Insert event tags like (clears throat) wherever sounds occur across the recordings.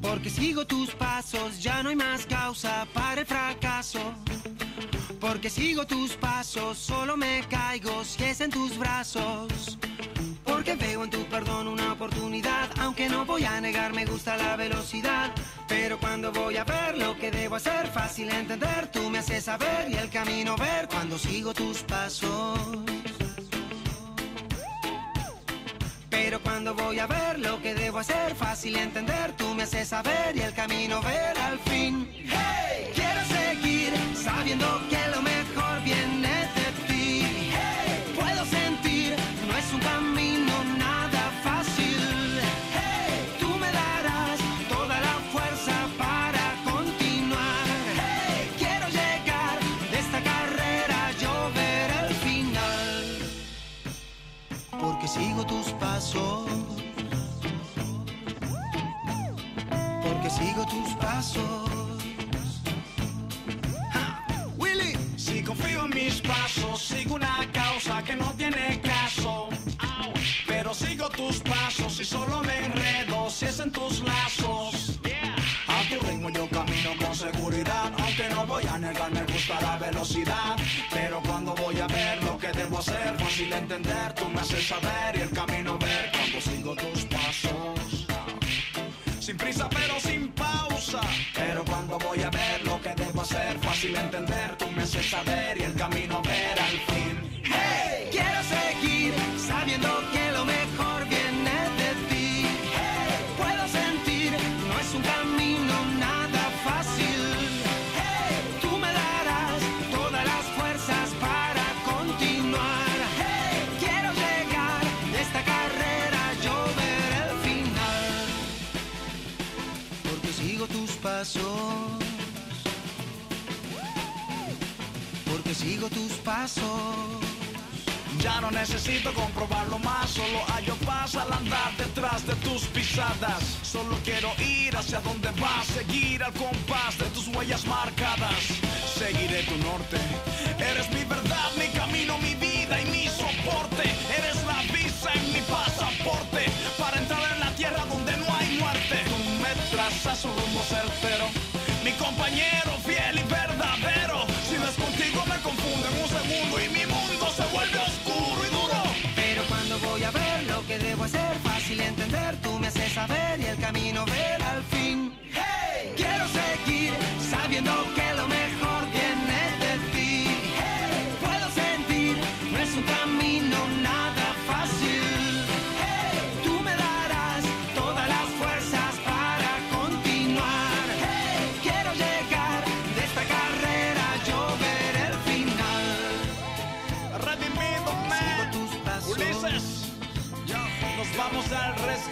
Porque sigo tus pasos, ya no hay más causa para el fracaso. Porque sigo tus pasos, solo me caigo si es en tus brazos. Porque veo en tu perdón una oportunidad, aunque no voy a negar, me gusta la velocidad. Pero cuando voy a ver lo que debo hacer, fácil entender, tú me haces saber y el camino ver cuando sigo tus pasos. Pero cuando voy a ver lo que debo hacer, fácil entender, tú me haces saber y el camino ver al fin. Hey, quiero seguir sabiendo que lo mejor sigo tus pasos. Porque sigo tus pasos. Ja, Willy, Si confío en mis pasos, sigo una causa que no tiene caso. Pero sigo tus pasos y solo me enredo si es en tus lazos. A tu ritmo yo camino con seguridad, aunque no voy a negar, me gusta la velocidad. Pero cuando voy a ver lo que debo hacer, fácil entender, tú y el camino ver cuando sigo tus pasos. Sin prisa pero sin pausa. Pero cuando voy a ver lo que debo hacer, fácil entender, tú me haces saber y el camino Ya no necesito comprobarlo más, solo hallo paz al andar detrás de tus pisadas. Solo quiero ir hacia donde vas, seguir al compás de tus huellas marcadas. Seguiré tu norte,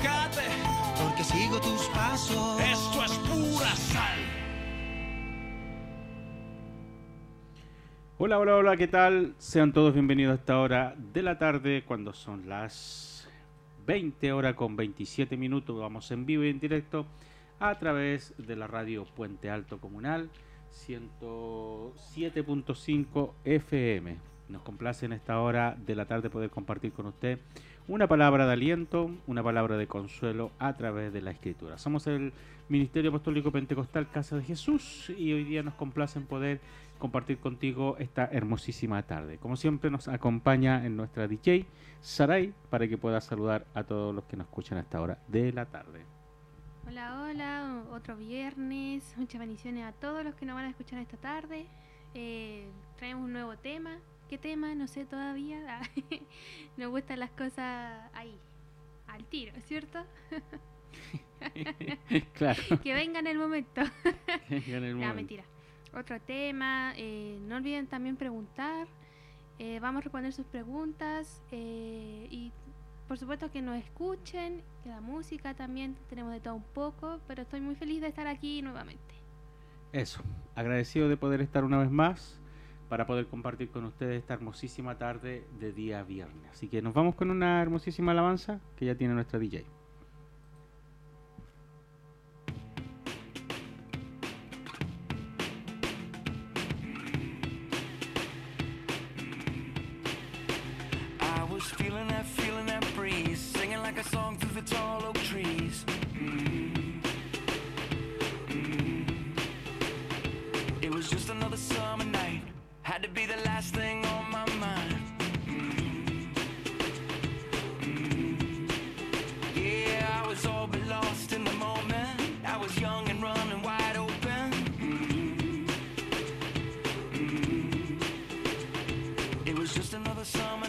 rescate. Porque sigo tus pasos. Esto es pura sal. Hola, hola, hola, ¿qué tal? Sean todos bienvenidos a esta hora de la tarde, cuando son las 20 horas con 27 minutos. Vamos en vivo y en directo a través de la radio Puente Alto Comunal 107.5 FM. Nos complace en esta hora de la tarde poder compartir con usted una palabra de aliento, una palabra de consuelo a través de la escritura. Somos el Ministerio Apostólico Pentecostal Casa de Jesús y hoy día nos complace en poder compartir contigo esta hermosísima tarde. Como siempre nos acompaña en nuestra DJ Saray para que pueda saludar a todos los que nos escuchan a esta hora de la tarde. Hola, hola, otro viernes. Muchas bendiciones a todos los que nos van a escuchar esta tarde. Eh, traemos un nuevo tema. ¿Qué tema? No sé todavía. (laughs) nos gustan las cosas ahí, al tiro, ¿cierto? (laughs) claro. (laughs) que venga en el momento. En el No, momento. mentira. Otro tema. eh, no olviden también preguntar. eh, vamos a responder sus preguntas. eh, y por supuesto que nos escuchen. Que la música también. Tenemos de todo un poco. Pero estoy muy feliz de estar aquí nuevamente. Eso, agradecido de poder estar una vez más para poder compartir con ustedes esta hermosísima tarde de día viernes. Así que nos vamos con una hermosísima alabanza que ya tiene nuestra DJ. to be the last thing on my mind. Mm -hmm. Mm -hmm. Yeah, I was all but lost in the moment. I was young and running wide open. Mm -hmm. It was just another summer.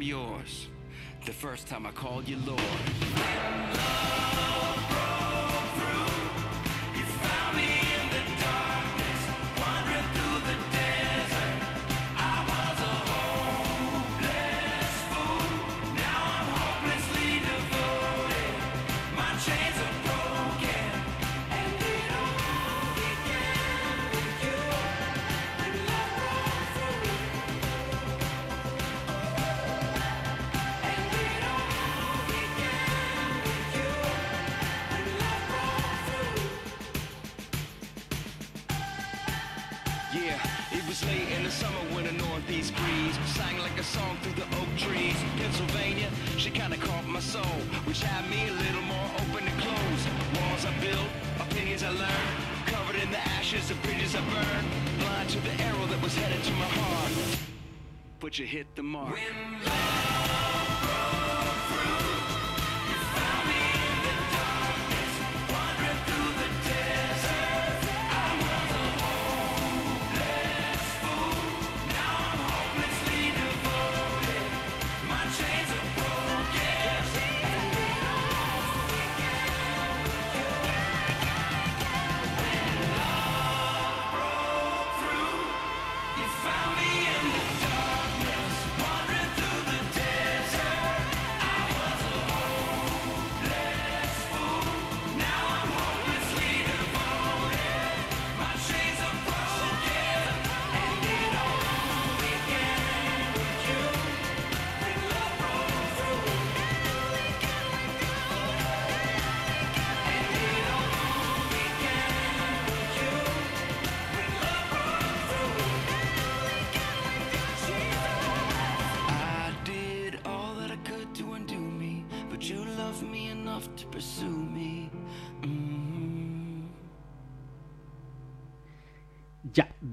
I'm yours. The first time I called you Lord.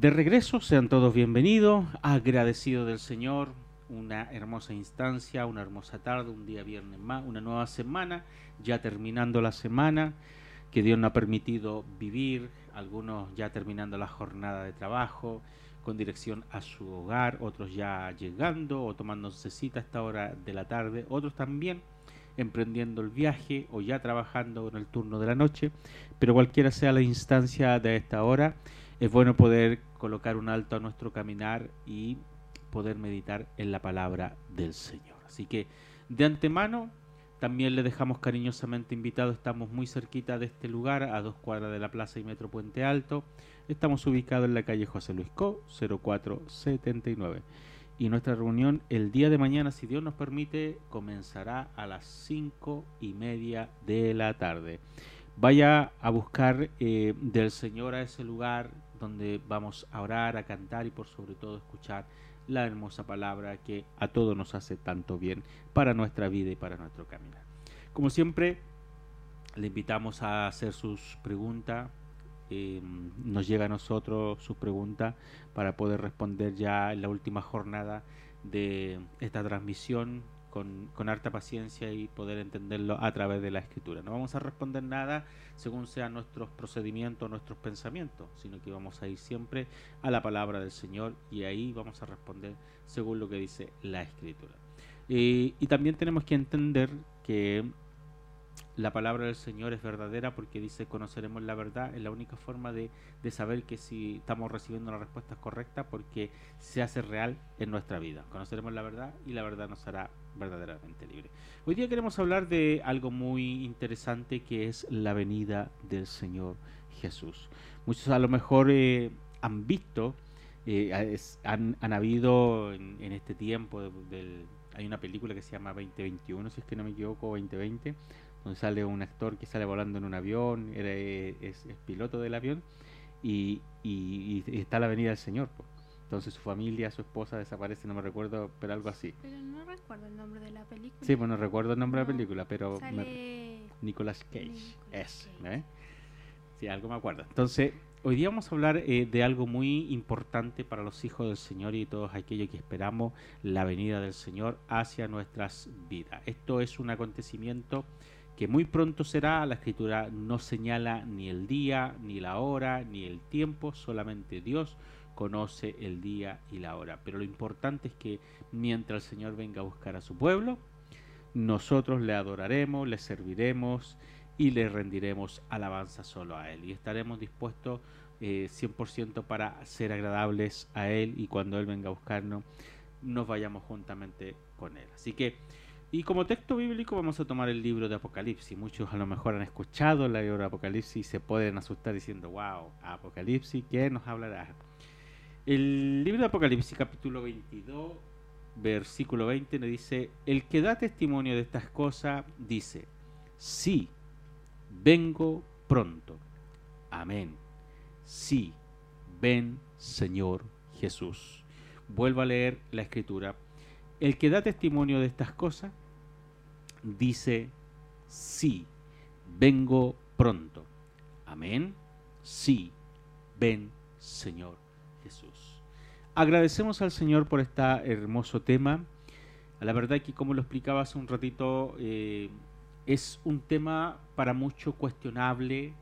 De regreso, sean todos bienvenidos, agradecido del Señor, una hermosa instancia, una hermosa tarde, un día viernes más, una nueva semana, ya terminando la semana, que Dios nos ha permitido vivir, algunos ya terminando la jornada de trabajo, con dirección a su hogar, otros ya llegando o tomándose cita a esta hora de la tarde, otros también emprendiendo el viaje o ya trabajando en el turno de la noche, pero cualquiera sea la instancia de esta hora, es bueno poder colocar un alto a nuestro caminar y poder meditar en la palabra del Señor. Así que de antemano también le dejamos cariñosamente invitado, estamos muy cerquita de este lugar, a dos cuadras de la Plaza y Metro Puente Alto. Estamos ubicados en la calle José Luis Co, 0479. Y nuestra reunión el día de mañana, si Dios nos permite, comenzará a las cinco y media de la tarde. Vaya a buscar eh, del Señor a ese lugar donde vamos a orar, a cantar y por sobre todo escuchar la hermosa palabra que a todos nos hace tanto bien para nuestra vida y para nuestro caminar. Como siempre, le invitamos a hacer sus preguntas. eh, nos llega a nosotros sus preguntas para poder responder ya en la última jornada de esta transmisión con, con harta paciencia y poder entenderlo a través de la escritura. No vamos a responder nada según sean nuestros procedimientos, nuestros pensamientos, sino que vamos a ir siempre a la palabra del Señor y ahí vamos a responder según lo que dice la escritura. Y también tenemos que entender que la palabra del Señor es verdadera porque dice conoceremos la verdad, es la única forma de, de saber que si estamos recibiendo la respuesta correcta porque se hace real en nuestra vida. Conoceremos la verdad y la verdad nos hará verdaderamente libre. Hoy día queremos hablar de algo muy interesante que es la venida del Señor Jesús. Muchos a lo mejor eh, han visto, eh, han, habido en, este tiempo, de- del, hay una película que se llama 2021, si es que no me equivoco, 2020, donde sale un actor que sale volando en un avión, eh, es, es piloto del avión, y, está la venida del Señor. po. Entonces su familia, su esposa desaparece, no me recuerdo, pero algo así. Pero no recuerdo el nombre de la película. Sí, pues no recuerdo el nombre de la película, pero me- Sale... Nicolas Cage. Es. ¿eh? Sí, algo me acuerdo. Entonces, hoy día vamos a hablar eh, de algo muy importante para los hijos del Señor y todos aquellos que esperamos la venida del Señor hacia nuestras vidas. Esto es un acontecimiento que muy pronto será. La escritura no señala ni el día, ni la hora, ni el tiempo, solamente Dios conoce el día y la hora. Pero lo importante es que mientras el Señor venga a buscar a su pueblo, nosotros le adoraremos, le serviremos y le rendiremos alabanza solo a Él. Y estaremos dispuestos eh, 100% para ser agradables a Él y cuando Él venga a buscarnos, nos vayamos juntamente con Él. Así que, y como texto bíblico vamos a tomar el libro de Apocalipsis. Muchos a lo mejor han escuchado el libro de Apocalipsis y se pueden asustar diciendo, wow, Apocalipsis, ¿qué nos hablará? El libro de Apocalipsis capítulo 22, versículo 20 nos dice, el que da testimonio de estas cosas dice, sí, vengo pronto. Amén. Sí, ven Señor Jesús. Vuelvo a leer la escritura. El que da testimonio de estas cosas dice, sí, vengo pronto. Amén. Sí, ven Señor Jesús. Agradecemos al Señor por este hermoso tema. La verdad que como lo explicaba hace un ratito, eh, es un tema para mucho cuestionable,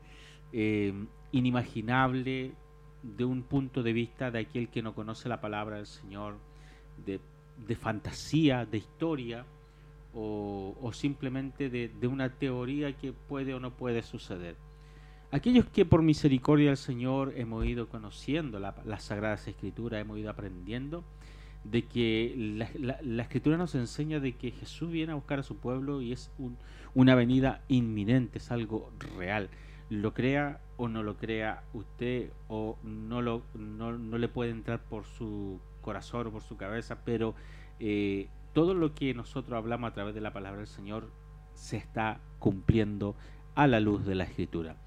eh, inimaginable de un punto de vista de aquel que no conoce la palabra del Señor, de, fantasía, de historia, o, simplemente de, una teoría que puede o no puede suceder. Aquellos que por misericordia del Señor hemos ido conociendo la, las Sagradas Escrituras, hemos ido aprendiendo, de que la, escritura nos enseña de que Jesús viene a buscar a su pueblo y es un, una venida inminente, es algo real. Lo crea o no lo crea usted o no, lo, no le puede entrar por su corazón o por su cabeza, pero eh, todo lo que nosotros hablamos a través de la palabra del Señor se está cumpliendo a la luz de la escritura.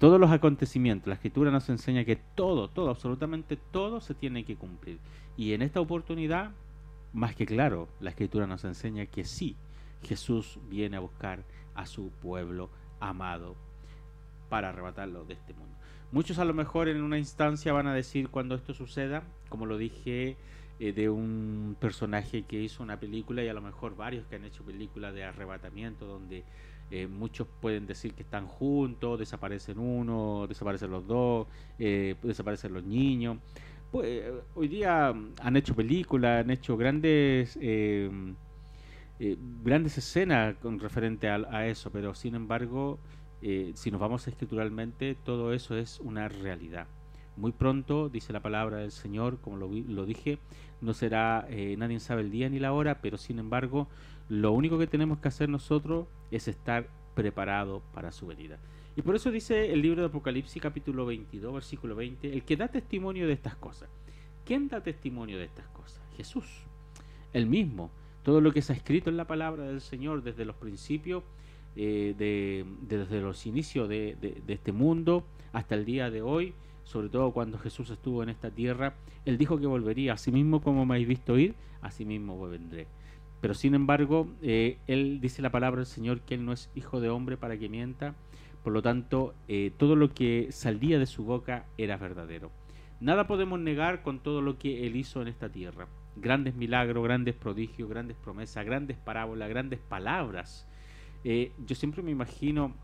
Todos los acontecimientos, la escritura nos enseña que todo, todo, absolutamente todo se tiene que cumplir. Y en esta oportunidad, más que claro, la escritura nos enseña que sí, Jesús viene a buscar a su pueblo amado para arrebatarlo de este mundo. Muchos a lo mejor en una instancia van a decir cuando esto suceda, como lo dije, eh, de un personaje que hizo una película y a lo mejor varios que han hecho películas de arrebatamiento donde eh, muchos pueden decir que están juntos, desaparecen uno, desaparecen los dos, eh, desaparecen los niños. Pues, hoy día han hecho películas, han hecho grandes eh, grandes escenas con referente a, a, eso, pero sin embargo, si nos vamos escrituralmente, todo eso es una realidad. Muy pronto, dice la palabra del Señor, como lo, lo dije, no será, nadie sabe el día ni la hora, pero sin embargo, lo único que tenemos que hacer nosotros es estar preparado para su venida. Y por eso dice el libro de Apocalipsis capítulo 22, versículo 20, el que da testimonio de estas cosas. ¿Quién da testimonio de estas cosas? Jesús, el mismo. Todo lo que se ha escrito en la palabra del Señor desde los principios, eh, de, de, desde los inicios de este mundo hasta el día de hoy, sobre todo cuando Jesús estuvo en esta tierra, Él dijo que volvería, así mismo como me habéis visto ir, así mismo vendré. Pero sin embargo, eh, él dice la palabra del Señor que él no es hijo de hombre para que mienta. Por lo tanto, eh, todo lo que salía de su boca era verdadero. Nada podemos negar con todo lo que él hizo en esta tierra. Grandes milagros, grandes prodigios, grandes promesas, grandes parábolas, grandes palabras. Eh, yo siempre me imagino,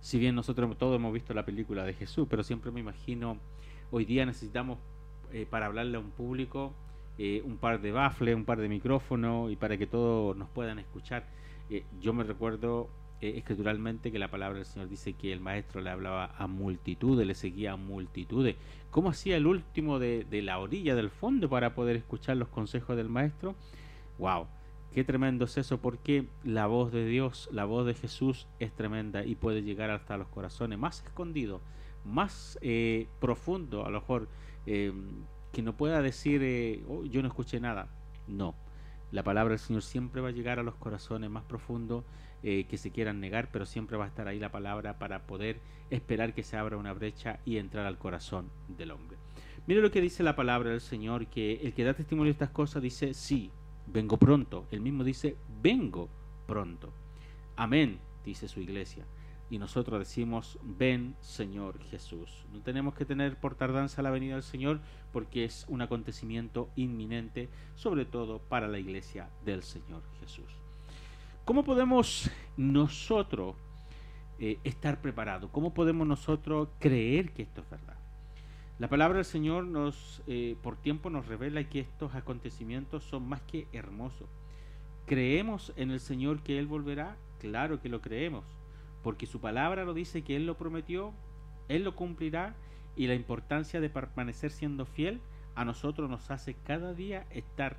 si bien nosotros todos hemos visto la película de Jesús, pero siempre me imagino, hoy día necesitamos, para hablarle a un público, eh, un par de baffles, un par de micrófonos y para que todos nos puedan escuchar. Eh, yo me recuerdo eh, escrituralmente que la palabra del Señor dice que el maestro le hablaba a multitudes, le seguía a multitudes. ¿Cómo hacía el último de, de la orilla del fondo para poder escuchar los consejos del maestro? ¡Wow! Qué tremendo es eso, porque la voz de Dios, la voz de Jesús es tremenda y puede llegar hasta los corazones más escondidos, más eh, profundo, a lo mejor que no pueda decir, eh, oh, yo no escuché nada. No, la palabra del Señor siempre va a llegar a los corazones más profundos eh, que se quieran negar, pero siempre va a estar ahí la palabra para poder esperar que se abra una brecha y entrar al corazón del hombre. Mire lo que dice la palabra del Señor, que el que da testimonio de estas cosas dice, sí, vengo pronto. El mismo dice, vengo pronto. Amén, dice su iglesia y nosotros decimos, ven Señor Jesús. No tenemos que tener por tardanza la venida del Señor porque es un acontecimiento inminente, sobre todo para la iglesia del Señor Jesús. ¿Cómo podemos nosotros eh, estar preparados? ¿Cómo podemos nosotros creer que esto es verdad? La palabra del Señor eh, por tiempo nos revela que estos acontecimientos son más que hermosos. ¿Creemos en el Señor que Él volverá? Claro que lo creemos, porque su palabra lo dice que Él lo prometió, Él lo cumplirá y la importancia de permanecer siendo fiel a nosotros nos hace cada día estar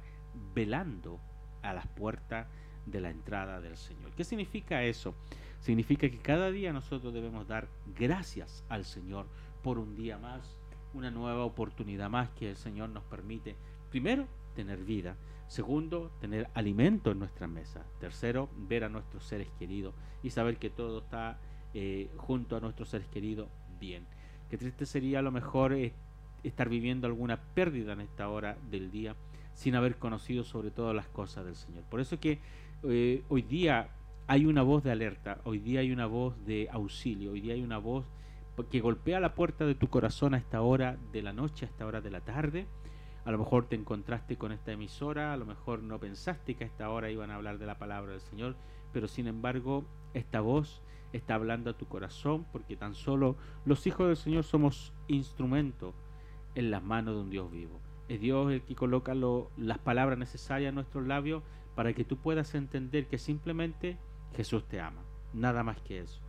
velando a las puertas de la entrada del Señor. ¿Qué significa eso? Significa que cada día nosotros debemos dar gracias al Señor por un día más, una nueva oportunidad más que el Señor nos permite. Primero, tener vida. Segundo, tener alimento en nuestra mesa. Tercero, ver a nuestros seres queridos y saber que todo está eh, junto a nuestros seres queridos bien. Qué triste sería a lo mejor eh, estar viviendo alguna pérdida en esta hora del día sin haber conocido sobre todo las cosas del Señor. Por eso que eh, hoy día hay una voz de alerta, hoy día hay una voz de auxilio, hoy día hay una voz que golpea la puerta de tu corazón a esta hora de la noche, a esta hora de la tarde. A lo mejor te encontraste con esta emisora, a lo mejor no pensaste que a esta hora iban a hablar de la palabra del Señor, pero sin embargo esta voz está hablando a tu corazón porque tan solo los hijos del Señor somos instrumentos en las manos de un Dios vivo. Es Dios el que coloca las palabras necesarias en nuestros labios para que tú puedas entender que simplemente Jesús te ama. Nada más que eso.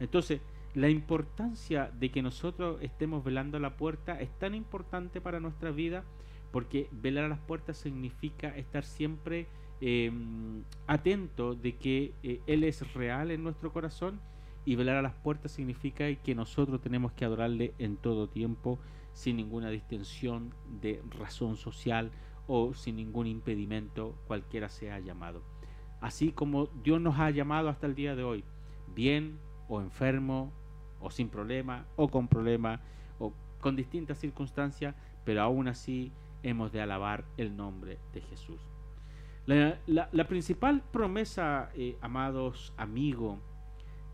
Entonces, la importancia de que nosotros estemos velando a la puerta es tan importante para nuestra vida porque velar a las puertas significa estar siempre em, atento de que eh, Él es real en nuestro corazón y velar a las puertas significa que nosotros tenemos que adorarle en todo tiempo sin ninguna distinción de razón social o sin ningún impedimento cualquiera sea llamado. Así como Dios nos ha llamado hasta el día de hoy, bien o enfermo o sin problema o con problema o con distintas circunstancias, pero aún así hemos de alabar el nombre de Jesús. La, principal promesa, eh, amados amigos,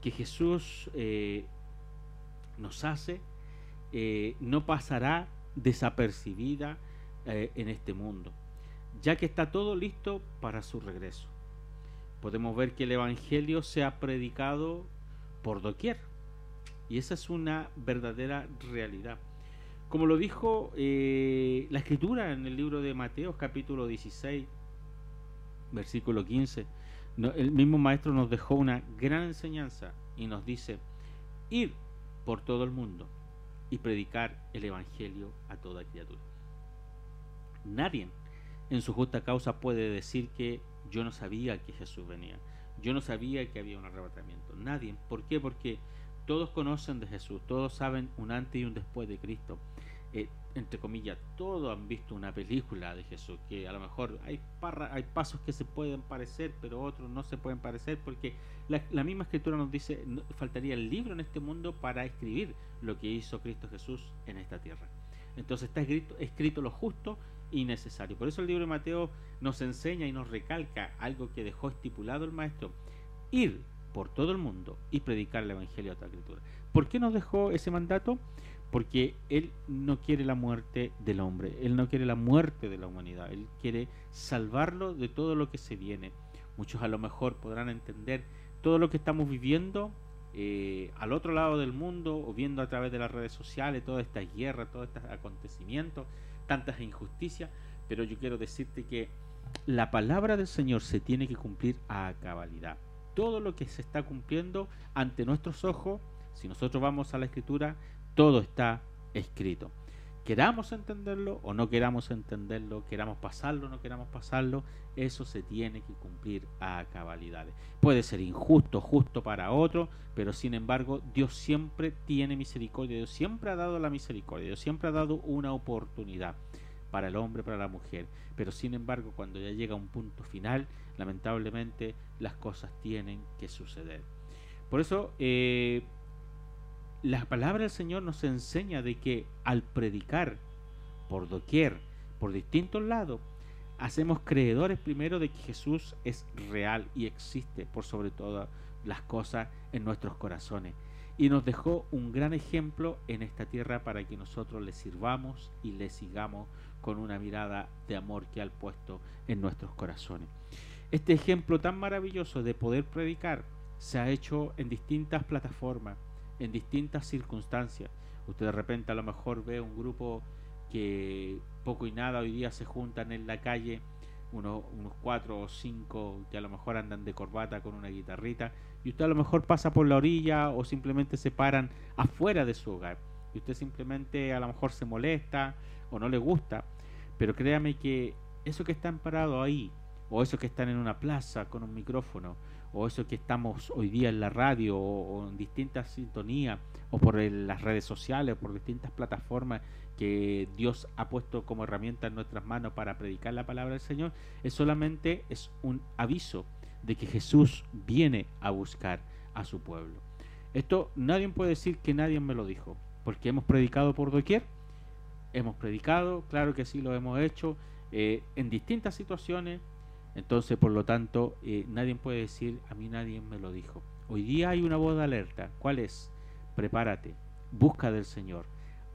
que Jesús eh, nos hace eh, no pasará desapercibida en este mundo, ya que está todo listo para su regreso. Podemos ver que el Evangelio se ha predicado por doquier, y esa es una verdadera realidad. Como lo dijo eh, la escritura en el libro de Mateo capítulo 16, versículo 15, el mismo maestro nos dejó una gran enseñanza y nos dice, ir por todo el mundo y predicar el Evangelio a toda criatura. Nadie en su justa causa puede decir que yo no sabía que Jesús venía, yo no sabía que había un arrebatamiento. Nadie. ¿Por qué? Porque todos conocen de Jesús, todos saben un antes y un después de Cristo. Eh, entre comillas, todos han visto una película de Jesús, que a lo mejor hay, hay pasos que se pueden parecer, pero otros no se pueden parecer, porque la, misma escritura nos dice, faltaría el libro en este mundo para escribir lo que hizo Cristo Jesús en esta tierra. Entonces está escrito, escrito lo justo y necesario. Por eso el libro de Mateo nos enseña y nos recalca algo que dejó estipulado el maestro, ir por todo el mundo y predicar el Evangelio a otra escritura. ¿Por qué nos dejó ese mandato? Porque Él no quiere la muerte del hombre, Él no quiere la muerte de la humanidad, Él quiere salvarlo de todo lo que se viene. Muchos a lo mejor podrán entender todo lo que estamos viviendo eh, al otro lado del mundo o viendo a través de las redes sociales toda esta guerra, todos estos acontecimientos, tantas injusticias, pero yo quiero decirte que la palabra del Señor se tiene que cumplir a cabalidad. Todo lo que se está cumpliendo ante nuestros ojos, si nosotros vamos a la escritura, todo está escrito. Queramos entenderlo o no queramos entenderlo, queramos pasarlo o no queramos pasarlo, eso se tiene que cumplir a cabalidades. Puede ser injusto, justo para otro, pero sin embargo Dios siempre tiene misericordia, Dios siempre ha dado la misericordia, Dios siempre ha dado una oportunidad para el hombre, para la mujer. Pero sin embargo, cuando ya llega un punto final, lamentablemente las cosas tienen que suceder. Por eso, eh, la palabra del Señor nos enseña de que al predicar por doquier, por distintos lados, hacemos creedores primero de que Jesús es real y existe por sobre todas las cosas en nuestros corazones. Y nos dejó un gran ejemplo en esta tierra para que nosotros le sirvamos y le sigamos con una mirada de amor que ha puesto en nuestros corazones. Este ejemplo tan maravilloso de poder predicar se ha hecho en distintas plataformas, en distintas circunstancias. Usted de repente a lo mejor ve un grupo que poco y nada hoy día se juntan en la calle, unos, unos cuatro o cinco que a lo mejor andan de corbata con una guitarrita, y usted a lo mejor pasa por la orilla o simplemente se paran afuera de su hogar. Y usted simplemente a lo mejor se molesta o no le gusta, pero créame que eso que están parados ahí, o eso que están en una plaza con un micrófono, o eso que estamos hoy día en la radio o, o en distintas sintonías, o por las redes sociales, por distintas plataformas que Dios ha puesto como herramienta en nuestras manos para predicar la palabra del Señor, es solamente es un aviso de que Jesús viene a buscar a su pueblo. Esto nadie puede decir que nadie me lo dijo, porque hemos predicado por doquier, hemos predicado, claro que sí lo hemos hecho, eh, en distintas situaciones, entonces por lo tanto eh, nadie puede decir, a mí nadie me lo dijo. Hoy día hay una voz de alerta, ¿cuál es? Prepárate, busca del Señor,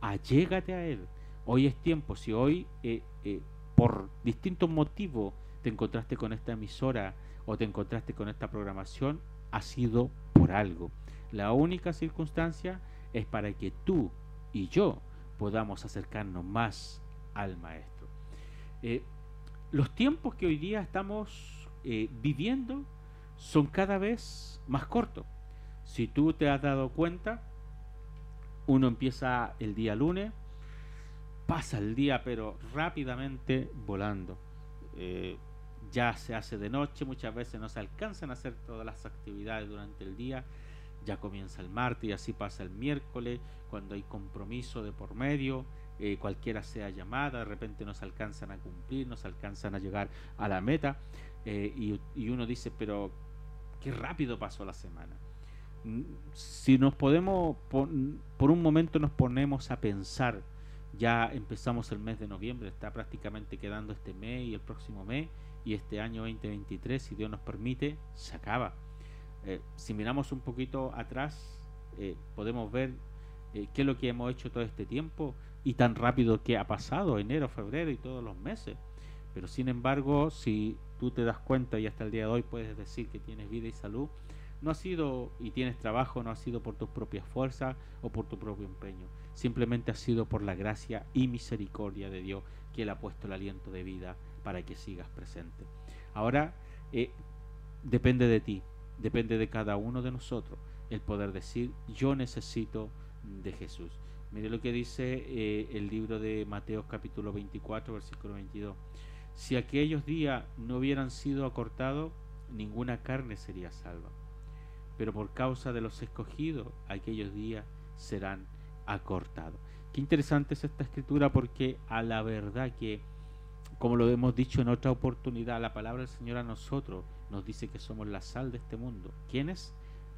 allégate a Él. Hoy es tiempo, si hoy eh, eh, por distintos motivos te encontraste con esta emisora o te encontraste con esta programación, ha sido por algo. La única circunstancia es para que tú y yo podamos acercarnos más al Maestro. Los tiempos que hoy día estamos eh, viviendo son cada vez más cortos. Si tú te has dado cuenta, uno empieza el día lunes, pasa el día pero rápidamente volando. Eh, ya se hace de noche, muchas veces no se alcanzan a hacer todas las actividades durante el día, ya comienza el martes y así pasa el miércoles, cuando hay compromiso de por medio, eh, cualquiera sea llamada, de repente no se alcanzan a cumplir, no se alcanzan a llegar a la meta, eh, y, y uno dice, pero qué rápido pasó la semana. Mm, Si nos podemos, pon- por un momento nos ponemos a pensar, ya empezamos el mes de noviembre, está prácticamente quedando este mes y el próximo mes, y este año 2023, si Dios nos permite, se acaba. Eh, si miramos un poquito atrás, eh, podemos ver eh, qué es lo que hemos hecho todo este tiempo y tan rápido que ha pasado, enero, febrero y todos los meses. Pero sin embargo, si tú te das cuenta y hasta el día de hoy puedes decir que tienes vida y salud, no ha sido y tienes trabajo, no ha sido por tus propias fuerzas o por tu propio empeño. Simplemente ha sido por la gracia y misericordia de Dios que Él ha puesto el aliento de vida para que sigas presente. Ahora eh, depende de ti, depende de cada uno de nosotros el poder decir yo necesito de Jesús. Mire lo que dice eh, el libro de Mateo capítulo 24 versículo 22. Si aquellos días no hubieran sido acortados, ninguna carne sería salva. Pero por causa de los escogidos, aquellos días serán acortados. Qué interesante es esta escritura porque a la verdad que, como lo hemos dicho en otra oportunidad, la palabra del Señor a nosotros nos dice que somos la sal de este mundo. ¿Quiénes?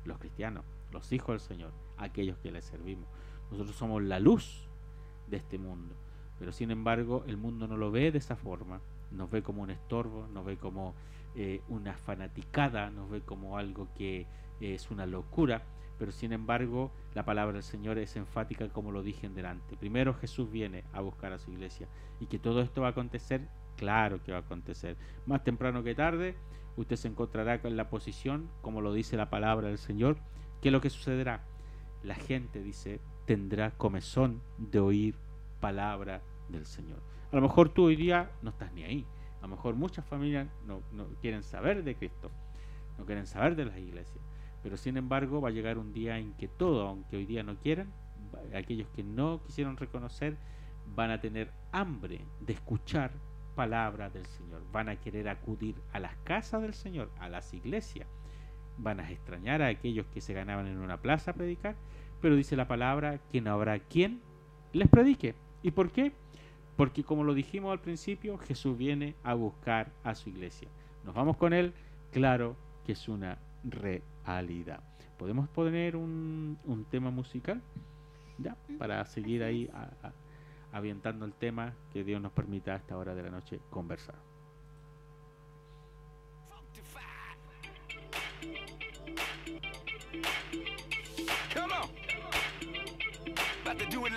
Los cristianos, los hijos del Señor, aquellos que le servimos. Nosotros somos la luz de este mundo. Pero sin embargo, el mundo no lo ve de esa forma. Nos ve como un estorbo, nos ve como eh, una fanaticada, nos ve como algo que eh, es una locura. Pero sin embargo, la palabra del Señor es enfática como lo dije en delante. Primero Jesús viene a buscar a su iglesia. Y que todo esto va a acontecer, claro que va a acontecer. Más temprano que tarde, usted se encontrará con la posición, como lo dice la palabra del Señor. ¿Qué es lo que sucederá? La gente, dice, tendrá comezón de oír palabra del Señor. A lo mejor tú hoy día no estás ni ahí. A lo mejor muchas familias no, no quieren saber de Cristo, no quieren saber de las iglesias. Pero sin embargo va a llegar un día en que todo, aunque hoy día no quieran, aquellos que no quisieron reconocer, van a tener hambre de escuchar palabra del Señor. Van a querer acudir a las casas del Señor, a las iglesias. Van a extrañar a aquellos que se ganaban en una plaza a predicar, pero dice la palabra que no habrá quien les predique. ¿Y por qué? Porque como lo dijimos al principio, Jesús viene a buscar a su iglesia. Nos vamos con él, claro que es una realidad. ¿Podemos poner un, un tema musical? Ya, para seguir ahí a- a- avientando el tema que Dios nos permita a esta hora de la noche conversar.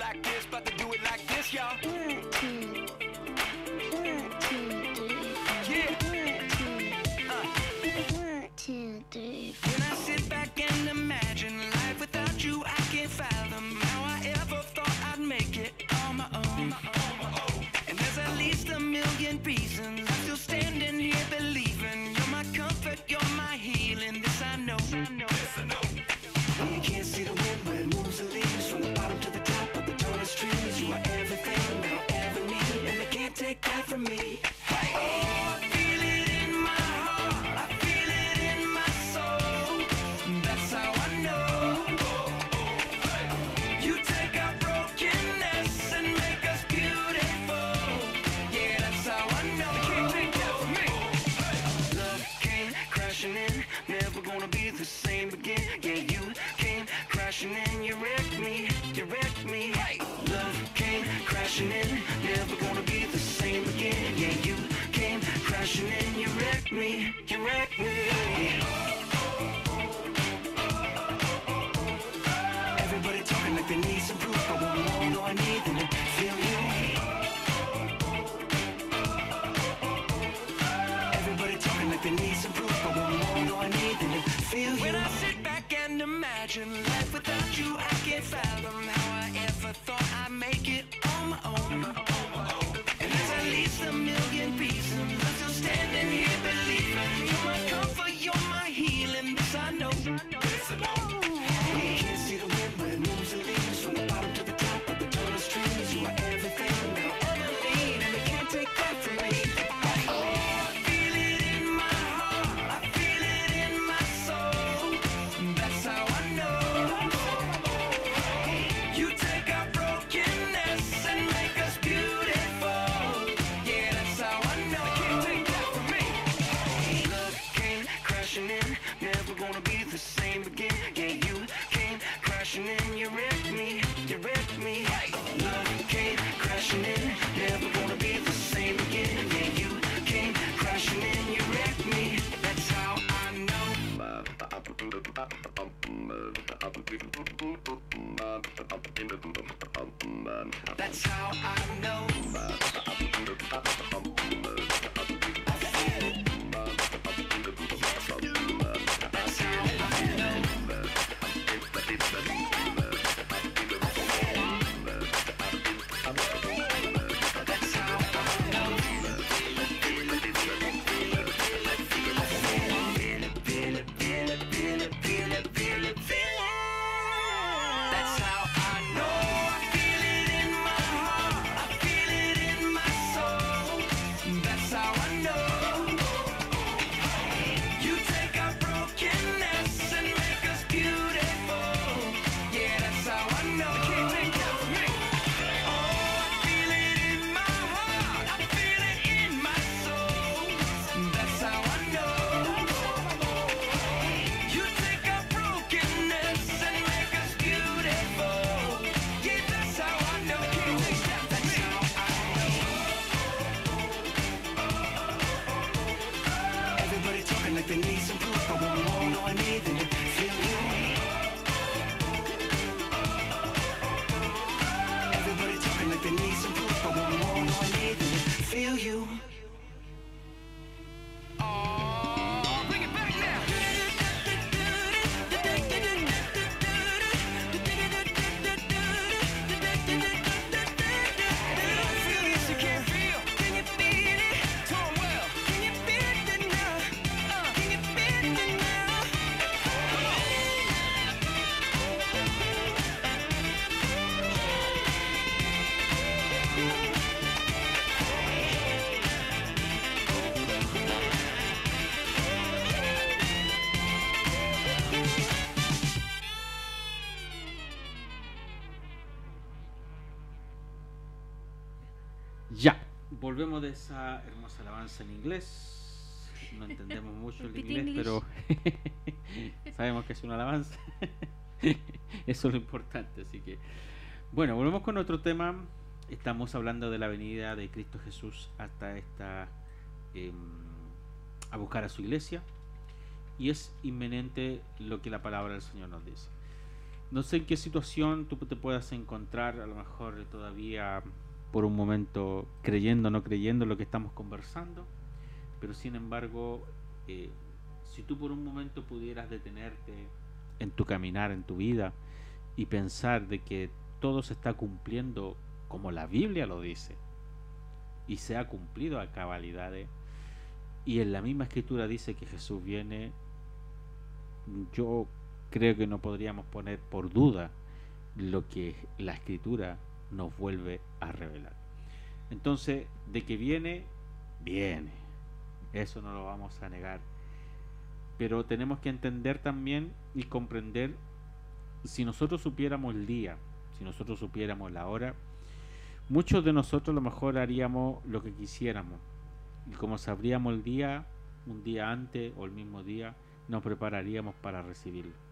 Like this, about to do it like this, y'all. Yeah. Volvemos de esa hermosa alabanza en inglés. No entendemos (laughs) mucho el inglés, pero (laughs) sabemos que es una alabanza. (laughs) Eso es lo importante, así que... Bueno, volvemos con otro tema. Estamos hablando de la venida de Cristo Jesús hasta esta... em, a buscar a su iglesia. Y es inminente lo que la palabra del Señor nos dice. No sé en qué situación tú te puedas encontrar, a lo mejor todavía por un momento creyendo o no creyendo lo que estamos conversando, pero sin embargo, eh, si tú por un momento pudieras detenerte en tu caminar, en tu vida, y pensar de que todo se está cumpliendo como la Biblia lo dice, y se ha cumplido a cabalidades, y en la misma escritura dice que Jesús viene, yo creo que no podríamos poner por duda lo que la escritura nos vuelve a revelar. Entonces, de que viene, viene. Eso no lo vamos a negar. Pero tenemos que entender también y comprender, si nosotros supiéramos el día, si nosotros supiéramos la hora, muchos de nosotros a lo mejor haríamos lo que quisiéramos. Y como sabríamos el día, un día antes o el mismo día, nos prepararíamos para recibirlo.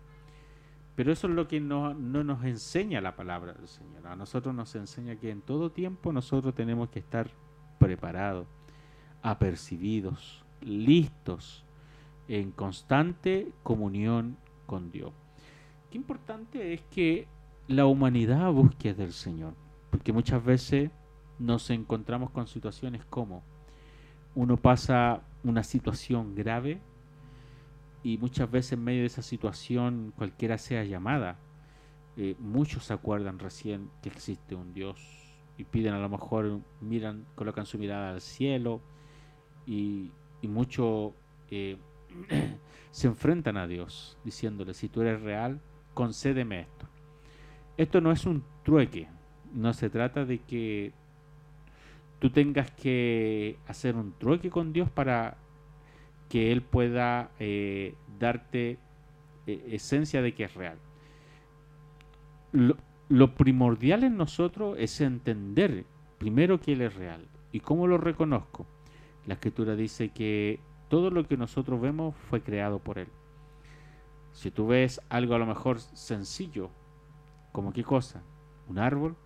Pero eso es lo que no, no nos enseña la palabra del Señor. A nosotros nos enseña que en todo tiempo nosotros tenemos que estar preparados, apercibidos, listos, en constante comunión con Dios. Qué importante es que la humanidad busque del Señor, porque muchas veces nos encontramos con situaciones como uno pasa una situación grave y muchas veces en medio de esa situación, cualquiera sea llamada, eh, muchos se acuerdan recién que existe un Dios y piden a lo mejor, miran, colocan su mirada al cielo y, y muchos eh, (clears throat) se enfrentan a Dios diciéndole, si tú eres real, concédeme esto. Esto no es un trueque, no se trata de que tú tengas que hacer un trueque con Dios para que Él pueda eh, darte eh, esencia de que es real. Lo, lo primordial en nosotros es entender primero que Él es real. ¿Y cómo lo reconozco? La escritura dice que todo lo que nosotros vemos fue creado por Él. Si tú ves algo a lo mejor sencillo, como qué cosa, un árbol,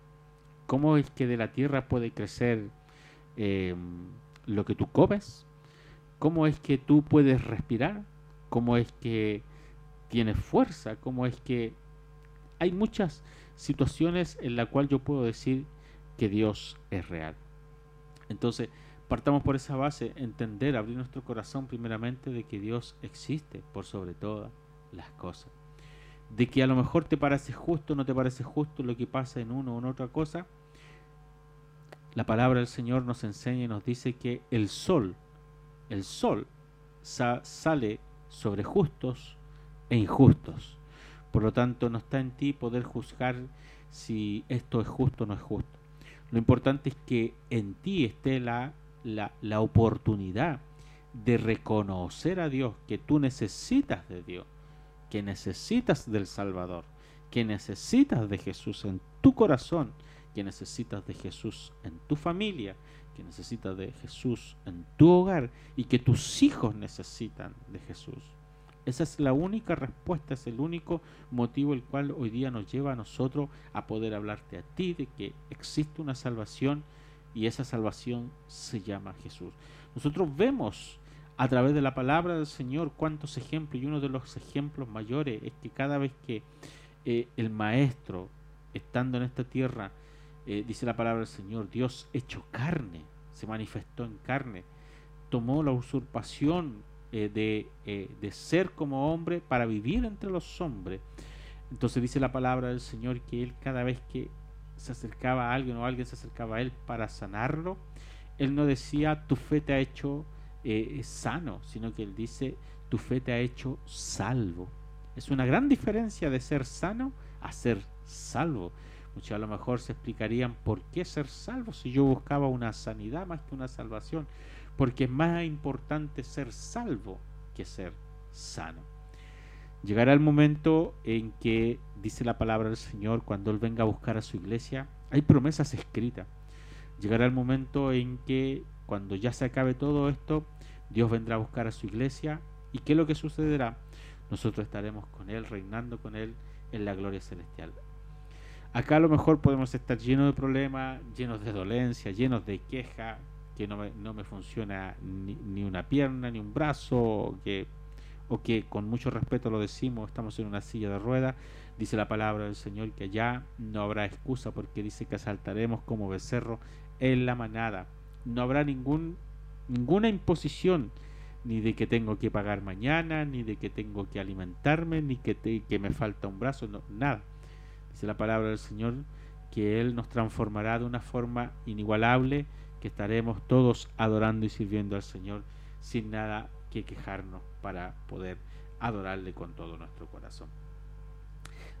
¿cómo es que de la tierra puede crecer eh, lo que tú comes? ¿Cómo es que tú puedes respirar? ¿Cómo es que tienes fuerza? ¿Cómo es que hay muchas situaciones en las cuales yo puedo decir que Dios es real? Entonces, partamos por esa base, entender, abrir nuestro corazón primeramente de que Dios existe por sobre todas las cosas. De que a lo mejor te parece justo no te parece justo lo que pasa en uno o en otra cosa. La palabra del Señor nos enseña y nos dice que el sol, el sol sa sale sobre justos e injustos. Por lo tanto, no está en ti poder juzgar si esto es justo o no es justo. Lo importante es que en ti esté la, la, la oportunidad de reconocer a Dios, que tú necesitas de Dios, que necesitas del Salvador, que necesitas de Jesús en tu corazón, que necesitas de Jesús en tu familia, que necesitas de Jesús en tu hogar y que tus hijos necesitan de Jesús. Esa es la única respuesta, es el único motivo el cual hoy día nos lleva a nosotros a poder hablarte a ti de que existe una salvación y esa salvación se llama Jesús. Nosotros vemos a través de la palabra del Señor cuántos ejemplos y uno de los ejemplos mayores es que cada vez que eh, el maestro estando en esta tierra eh, dice la palabra del Señor Dios hecho carne se manifestó en carne tomó la usurpación eh, de, eh, de ser como hombre para vivir entre los hombres entonces dice la palabra del Señor que él cada vez que se acercaba a alguien o alguien se acercaba a él para sanarlo él no decía tu fe te ha hecho sano, sino que él dice, tu fe te ha hecho salvo. Es una gran diferencia de ser sano a ser salvo. Muchos a lo mejor se explicarían por qué ser salvo si yo buscaba una sanidad más que una salvación. Porque es más importante ser salvo que ser sano. Llegará el momento en que, dice la palabra del Señor, cuando Él venga a buscar a su iglesia, hay promesas escritas. Llegará el momento en que cuando ya se acabe todo esto, Dios vendrá a buscar a su iglesia. ¿Y qué es lo que sucederá? Nosotros estaremos con Él, reinando con Él en la gloria celestial. Acá a lo mejor podemos estar llenos de problemas, llenos de dolencia, llenos de queja, que no me, no me funciona ni, una pierna, ni un brazo, o que, o que con mucho respeto lo decimos, estamos en una silla de ruedas. Dice la palabra del Señor que allá no habrá excusa porque dice que saltaremos como becerro en la manada no habrá ningún, ninguna imposición ni de que tengo que pagar mañana, ni de que tengo que alimentarme, ni que, te, que me falta un brazo, no, nada. Dice la palabra del Señor que Él nos transformará de una forma inigualable, que estaremos todos adorando y sirviendo al Señor sin nada que quejarnos para poder adorarle con todo nuestro corazón.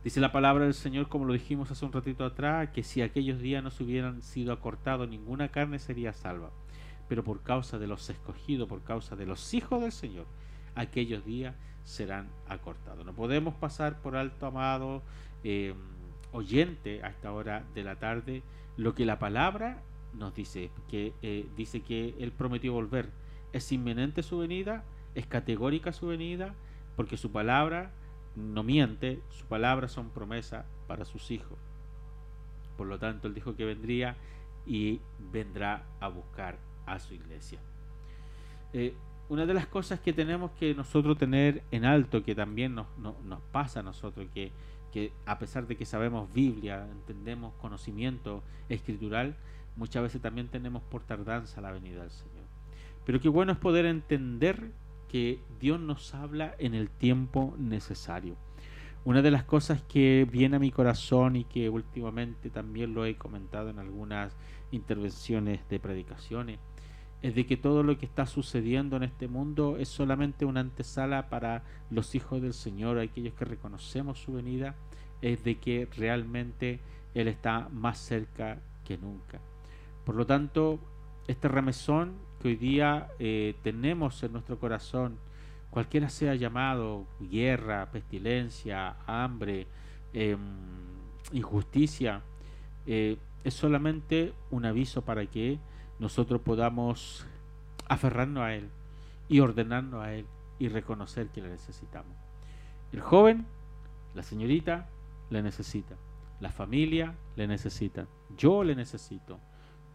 Dice la palabra del Señor, como lo dijimos hace un ratito atrás, que si aquellos días no se hubieran sido acortados, ninguna carne sería salva. Pero por causa de los escogidos, por causa de los hijos del Señor, aquellos días serán acortados. No podemos pasar por alto, amado eh, oyente, a esta hora de la tarde, lo que la palabra nos dice, que eh, dice que Él prometió volver. Es inminente su venida, es categórica su venida, porque su palabra no miente, su palabra son promesa para sus hijos. Por lo tanto, Él dijo que vendría y vendrá a buscar a su iglesia. Eh, una de las cosas que tenemos que nosotros tener en alto, que también nos, no- nos pasa a nosotros, que, que a pesar de que sabemos Biblia, entendemos conocimiento escritural, muchas veces también tenemos por tardanza la venida del Señor. Pero qué bueno es poder entender que Dios nos habla en el tiempo necesario. Una de las cosas que viene a mi corazón y que últimamente también lo he comentado en algunas intervenciones de predicaciones, es de que todo lo que está sucediendo en este mundo es solamente una antesala para los hijos del Señor, aquellos que reconocemos su venida, es de que realmente Él está más cerca que nunca. Por lo tanto, este remesón que hoy día eh, tenemos en nuestro corazón, cualquiera sea llamado, guerra, pestilencia, hambre, em, injusticia, eh, es solamente un aviso para que nosotros podamos aferrarnos a Él y ordenarnos a Él y reconocer que le necesitamos. El joven, la señorita, le necesita. La familia le necesita. Yo le necesito.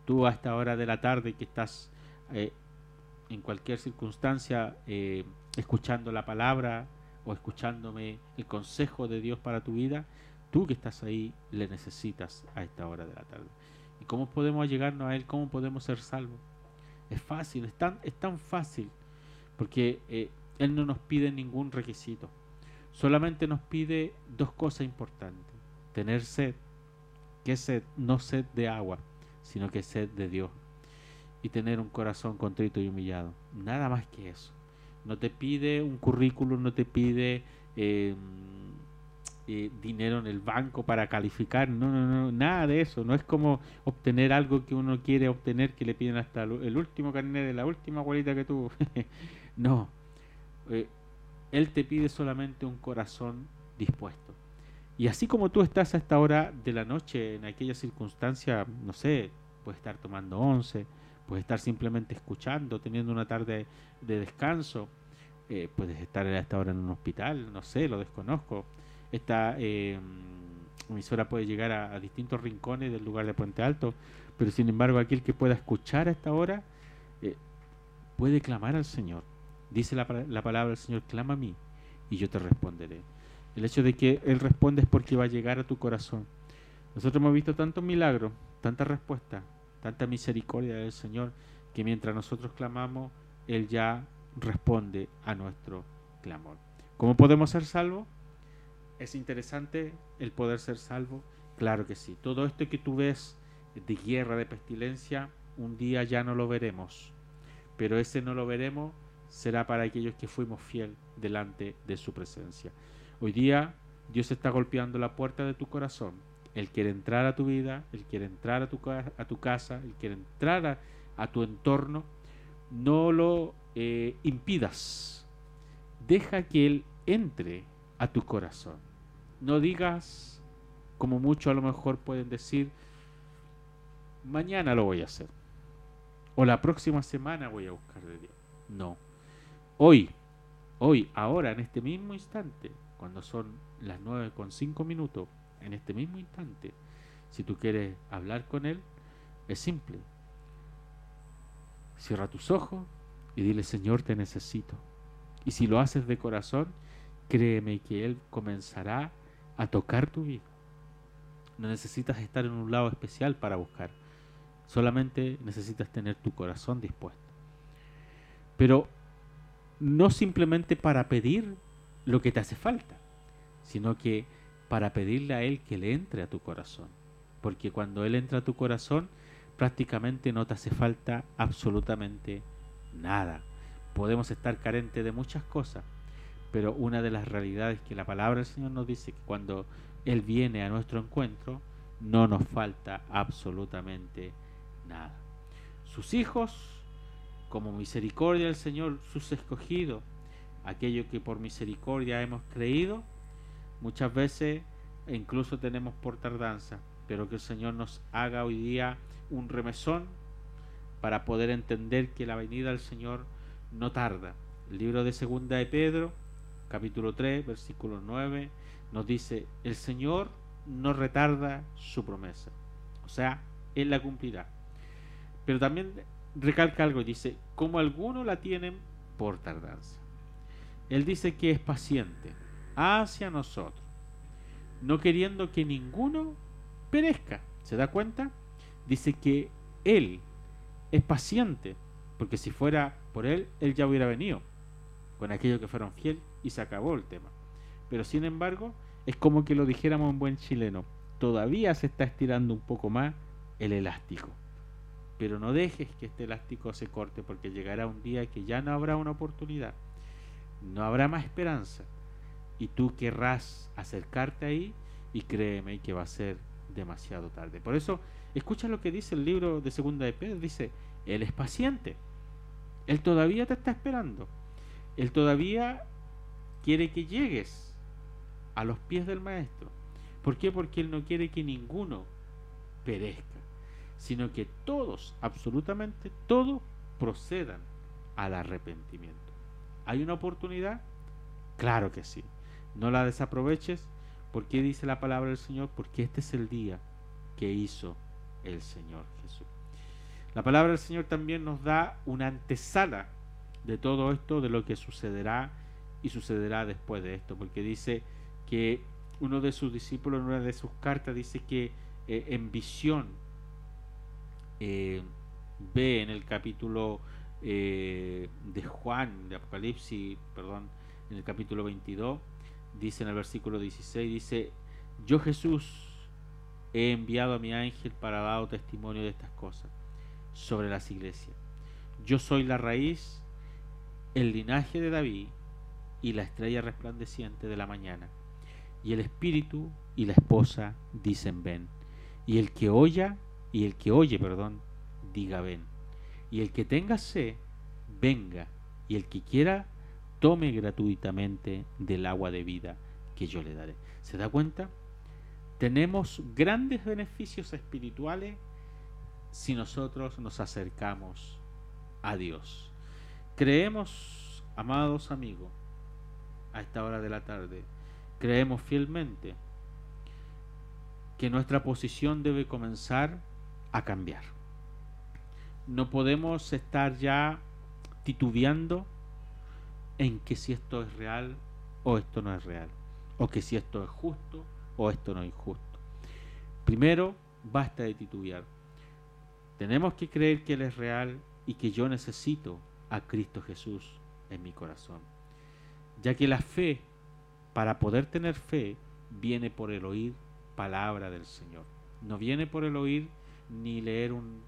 Tú a esta hora de la tarde que estás eh, en cualquier circunstancia eh, escuchando la palabra o escuchándome el consejo de Dios para tu vida, tú que estás ahí le necesitas a esta hora de la tarde. ¿Y cómo podemos llegarnos a Él? ¿Cómo podemos ser salvos? Es fácil, es tan, es tan fácil, porque eh, Él no nos pide ningún requisito. Solamente nos pide dos cosas importantes. Tener sed, que sed, no sed de agua, sino que sed de Dios. Y tener un corazón contrito y humillado. Nada más que eso. No te pide un currículum, no te pide eh, eh, dinero en el banco para calificar. No, no, no, nada de eso. No es como obtener algo que uno quiere obtener que le piden hasta el, último carnet de la última abuelita que tuvo. (laughs) no. Eh, él te pide solamente un corazón dispuesto. Y así como tú estás a esta hora de la noche en aquella circunstancia, no sé, puedes estar tomando once, puedes estar simplemente escuchando, teniendo una tarde de descanso, eh, puedes estar a esta hora en un hospital, no sé, lo desconozco. Esta eh, emisora puede llegar a, a distintos rincones del lugar de Puente Alto, pero sin embargo aquel que pueda escuchar a esta hora eh, puede clamar al Señor. Dice la, la palabra del Señor, clama a mí y yo te responderé. El hecho de que Él responde es porque va a llegar a tu corazón. Nosotros hemos visto tantos milagros, tanta respuesta, tanta misericordia del Señor, que mientras nosotros clamamos, Él ya responde a nuestro clamor. ¿Cómo podemos ser salvos? ¿Es interesante el poder ser salvo? Claro que sí. Todo esto que tú ves de guerra, de pestilencia, un día ya no lo veremos. Pero ese no lo veremos será para aquellos que fuimos fiel delante de su presencia. Hoy día Dios está golpeando la puerta de tu corazón. Él quiere entrar a tu vida, Él quiere entrar a tu, a tu casa, Él quiere entrar a, a tu entorno. No lo eh, impidas. Deja que Él entre a tu corazón. No digas, como muchos a lo mejor pueden decir, mañana lo voy a hacer. O la próxima semana voy a buscar de Dios. No. Hoy, hoy, ahora, en este mismo instante, cuando son las 9 con 5 minutos, en este mismo instante, si tú quieres hablar con Él, es simple. Cierra tus ojos y dile, Señor, te necesito. Y si lo haces de corazón, créeme que Él comenzará a tocar tu vida. No necesitas estar en un lado especial para buscar. Solamente necesitas tener tu corazón dispuesto. Pero no simplemente para pedir lo que te hace falta, sino que para pedirle a Él que le entre a tu corazón. Porque cuando Él entra a tu corazón, prácticamente no te hace falta absolutamente nada. Podemos estar carentes de muchas cosas, pero una de las realidades que la palabra del Señor nos dice que cuando Él viene a nuestro encuentro, no nos falta absolutamente nada. Sus hijos, como misericordia del Señor, sus escogidos, aquello que por misericordia hemos creído, muchas veces incluso tenemos por tardanza, pero que el Señor nos haga hoy día un remesón para poder entender que la venida del Señor no tarda. El libro de Segunda de Pedro capítulo 3, versículo 9, nos dice, el Señor no retarda su promesa. O sea, Él la cumplirá. Pero también recalca algo, dice, como algunos la tienen por tardanza. Él dice que es paciente hacia nosotros, no queriendo que ninguno perezca. ¿Se da cuenta? Dice que Él es paciente, porque si fuera por Él, Él ya hubiera venido con aquellos que fueron fiel y se acabó el tema. Pero sin embargo, es como que lo dijéramos en buen chileno, todavía se está estirando un poco más el elástico. Pero no dejes que este elástico se corte porque llegará un día que ya no habrá una oportunidad, no habrá más esperanza. Y tú querrás acercarte ahí y créeme que va a ser demasiado tarde. Por eso, escucha lo que dice el libro de Segunda de Pedro. Dice, Él es paciente. Él todavía te está esperando. Él todavía quiere que llegues a los pies del Maestro. ¿Por qué? Porque Él no quiere que ninguno perezca, sino que todos, absolutamente todos, procedan al arrepentimiento. ¿Hay una oportunidad? Claro que sí. No la desaproveches. ¿Por qué dice la palabra del Señor? Porque este es el día que hizo el Señor Jesús. La palabra del Señor también nos da una antesala de todo esto, de lo que sucederá y sucederá después de esto, porque dice que uno de sus discípulos en una de sus cartas dice que eh, en visión eh, ve en el capítulo eh, de Juan, de Apocalipsis, perdón, en el capítulo 22, dice en el versículo 16, dice, yo Jesús he enviado a mi ángel para dar testimonio de estas cosas sobre las iglesias. Yo soy la raíz, el linaje de David y la estrella resplandeciente de la mañana. Y el espíritu y la esposa dicen ven. Y el que oya, y el que oye, perdón, diga ven. Y el que tenga sed, venga. Y el que quiera, tome gratuitamente del agua de vida que yo le daré. ¿Se da cuenta? Tenemos grandes beneficios espirituales si nosotros nos acercamos a Dios. Creemos, amados amigos, a esta hora de la tarde, creemos fielmente que nuestra posición debe comenzar a cambiar. No podemos estar ya titubeando en que si esto es real o esto no es real, o que si esto es justo o esto no es injusto. Primero, basta de titubear. Tenemos que creer que Él es real y que yo necesito a Cristo Jesús en mi corazón. Ya que la fe, para poder tener fe, viene por el oír palabra del Señor. No viene por el oír ni leer un,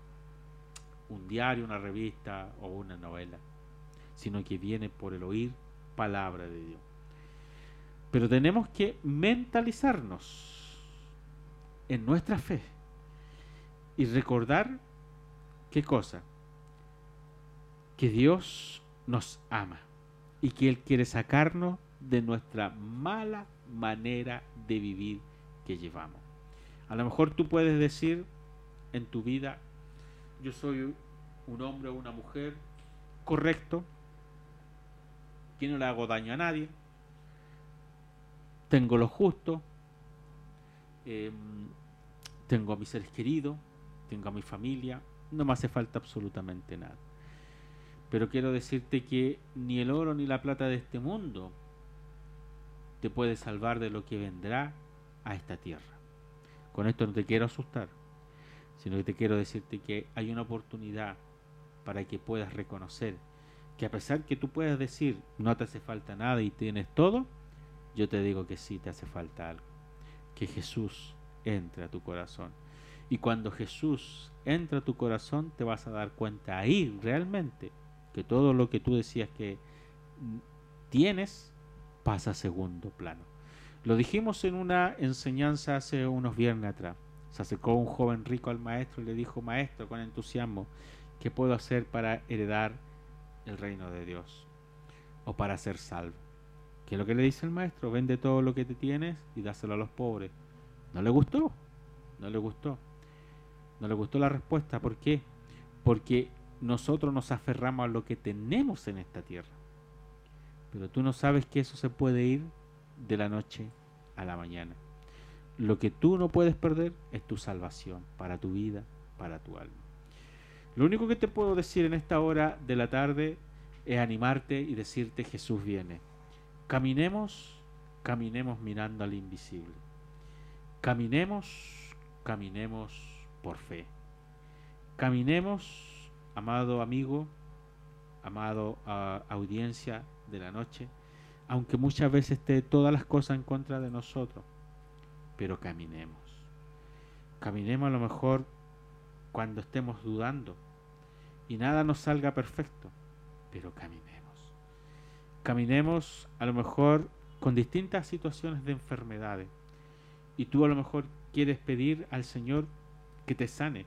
un diario, una revista o una novela, sino que viene por el oír palabra de Dios. Pero tenemos que mentalizarnos en nuestra fe y recordar qué cosa, que Dios nos ama y que Él quiere sacarnos de nuestra mala manera de vivir que llevamos. A lo mejor tú puedes decir en tu vida, yo soy un hombre o una mujer correcto, que no le hago daño a nadie, tengo lo justo, eh, tengo a mis seres queridos, tengo a mi familia, no me hace falta absolutamente nada. Pero quiero decirte que ni el oro ni la plata de este mundo te puede salvar de lo que vendrá a esta tierra. Con esto no te quiero asustar, sino que te quiero decirte que hay una oportunidad para que puedas reconocer que a pesar que tú puedas decir no te hace falta nada y tienes todo, yo te digo que sí te hace falta algo. Que Jesús entre a tu corazón. Y cuando Jesús entra a tu corazón, te vas a dar cuenta ahí realmente que todo lo que tú decías que tienes pasa a segundo plano. Lo dijimos en una enseñanza hace unos viernes atrás. Se acercó un joven rico al maestro y le dijo, maestro, con entusiasmo, ¿qué puedo hacer para heredar el reino de Dios? O para ser salvo. ¿Qué es lo que le dice el maestro? Vende todo lo que te tienes y dáselo a los pobres. No le gustó. No le gustó. No le gustó la respuesta. ¿Por qué? Porque nosotros nos aferramos a lo que tenemos en esta tierra. Pero tú no sabes que eso se puede ir de la noche a la mañana. Lo que tú no puedes perder es tu salvación para tu vida, para tu alma. Lo único que te puedo decir en esta hora de la tarde es animarte y decirte Jesús viene. Caminemos, caminemos mirando al invisible. Caminemos, caminemos por fe. Caminemos, amado amigo, amado ah, audiencia de la noche, aunque muchas veces esté todas las cosas en contra de nosotros, pero caminemos. Caminemos a lo mejor cuando estemos dudando y nada nos salga perfecto, pero caminemos. Caminemos a lo mejor con distintas situaciones de enfermedades y tú a lo mejor quieres pedir al Señor que te sane.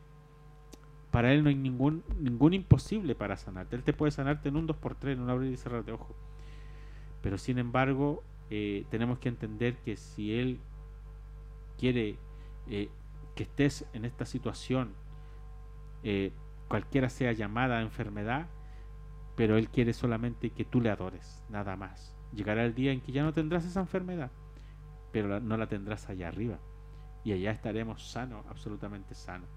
Para Él no hay ningún, ningún imposible para sanarte. Él te puede sanarte en un 2x3, en un abrir y cerrar de ojo. Pero sin embargo, eh, tenemos que entender que si Él quiere eh, que estés en esta situación, eh, cualquiera sea llamada enfermedad, pero Él quiere solamente que tú le adores, nada más. Llegará el día en que ya no tendrás esa enfermedad, pero no la tendrás allá arriba. Y allá estaremos sanos, absolutamente sanos.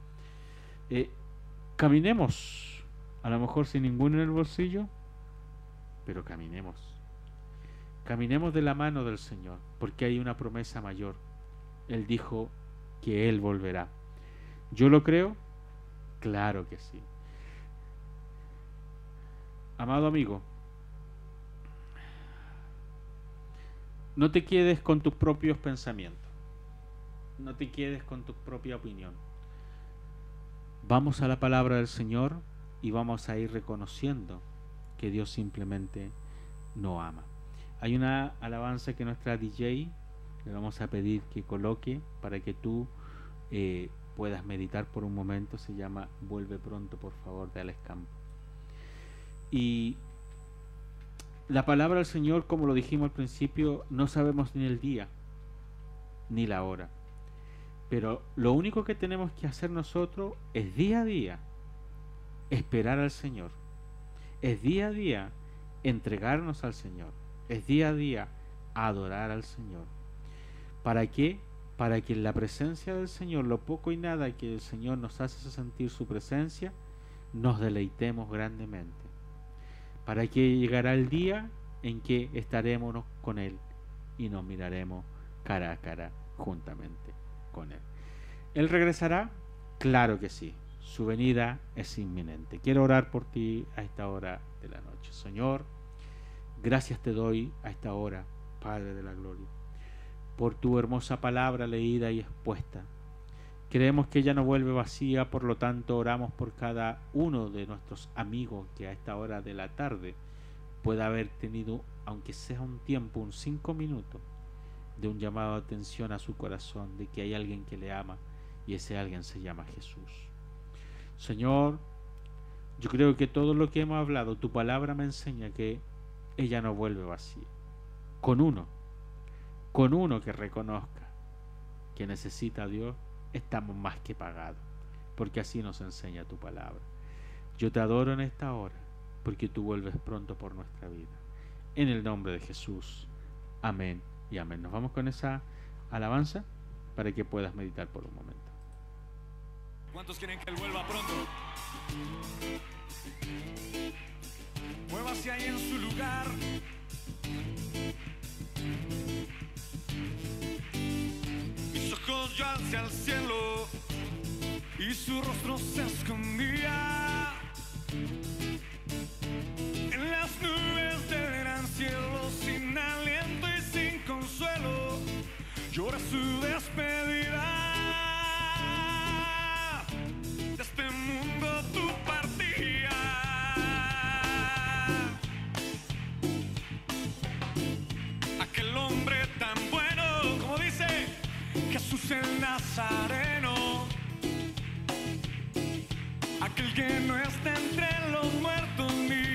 Caminemos, a lo mejor sin ninguno en el bolsillo, pero caminemos. Caminemos de la mano del Señor, porque hay una promesa mayor. Él dijo que Él volverá. ¿Yo lo creo? Claro que sí. Amado amigo, no te quedes con tus propios pensamientos. No te quedes con tu propia opinión. Vamos a la palabra del Señor y vamos a ir reconociendo que Dios simplemente no ama. Hay una alabanza que nuestra DJ le vamos a pedir que coloque para que tú eh, puedas meditar por un momento. Se llama Vuelve pronto, por favor, de Alex Campo. Y la palabra del Señor, como lo dijimos al principio, no sabemos ni el día ni la hora. Pero lo único que tenemos que hacer nosotros es día a día esperar al Señor. Es día a día entregarnos al Señor. Es día a día adorar al Señor. ¿Para qué? Para que en la presencia del Señor, lo poco y nada que el Señor nos hace sentir su presencia, nos deleitemos grandemente. Para que llegará el día en que estaremos con Él y nos miraremos cara a cara juntamente con Él. ¿Él regresará? Claro que sí. Su venida es inminente. Quiero orar por ti a esta hora de la noche. Señor, gracias te doy a esta hora, Padre de la Gloria, por tu hermosa palabra leída y expuesta. Creemos que ella no vuelve vacía, por lo tanto oramos por cada uno de nuestros amigos que a esta hora de la tarde pueda haber tenido, aunque sea un tiempo, un cinco minutos, de un llamado de atención a su corazón, de que hay alguien que le ama y ese alguien se llama Jesús. Señor, yo creo que todo lo que hemos hablado, tu palabra me enseña que ella no vuelve vacía. Con uno, con uno que reconozca que necesita a Dios, estamos más que pagados, porque así nos enseña tu palabra. Yo te adoro en esta hora, porque tú vuelves pronto por nuestra vida. En el nombre de Jesús. Amén y amén. Nos vamos con esa alabanza para que puedas meditar por un momento. ¿Cuántos quieren que él vuelva pronto? Muévase ahí en su lugar. Mis ojos yo hacia el cielo y su rostro se escondía. Llora su despedida. De este mundo tú partías. Aquel hombre tan bueno, como dice Jesús el Nazareno. Aquel que no está entre los muertos, mi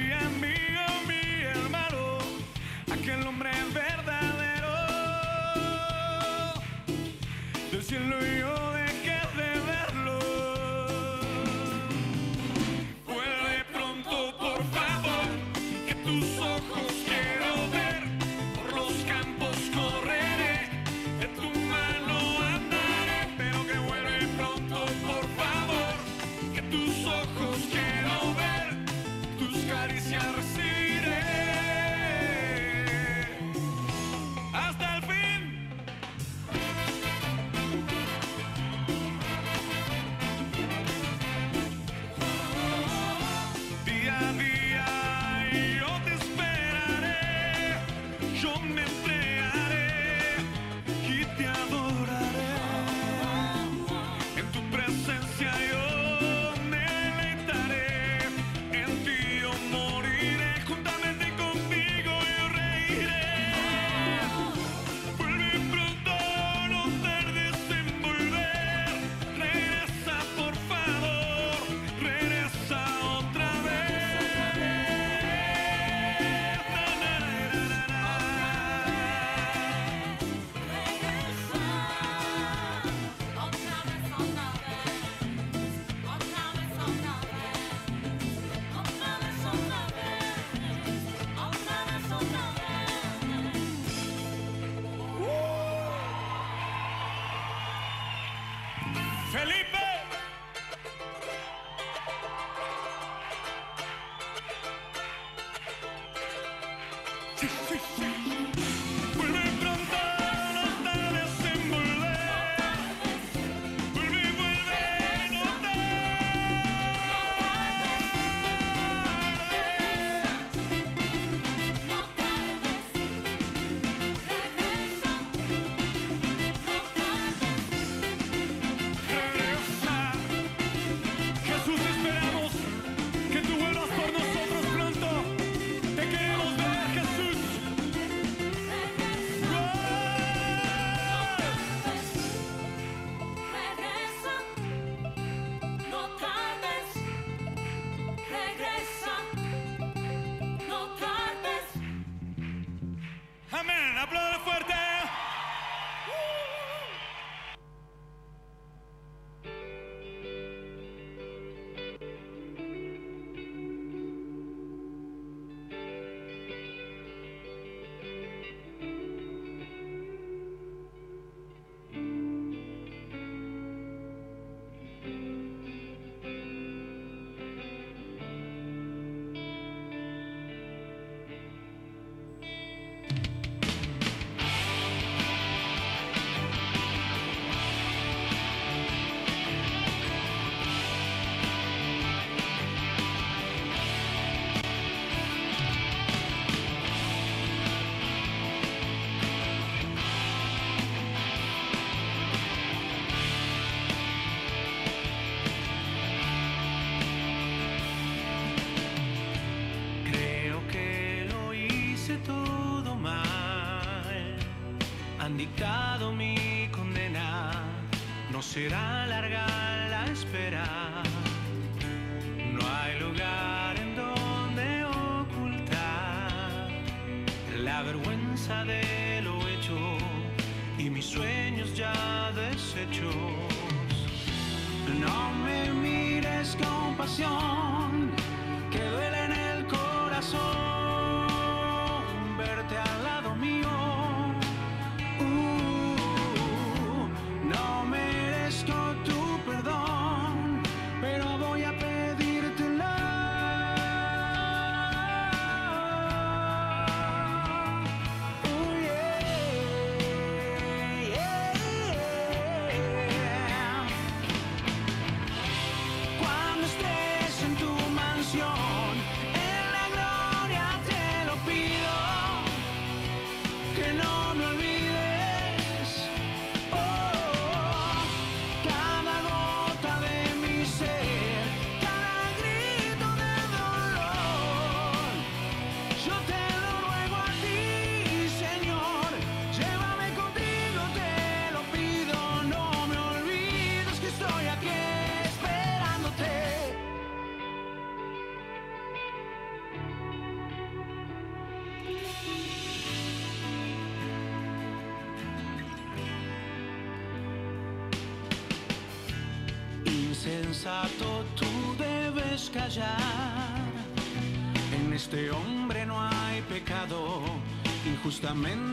justamente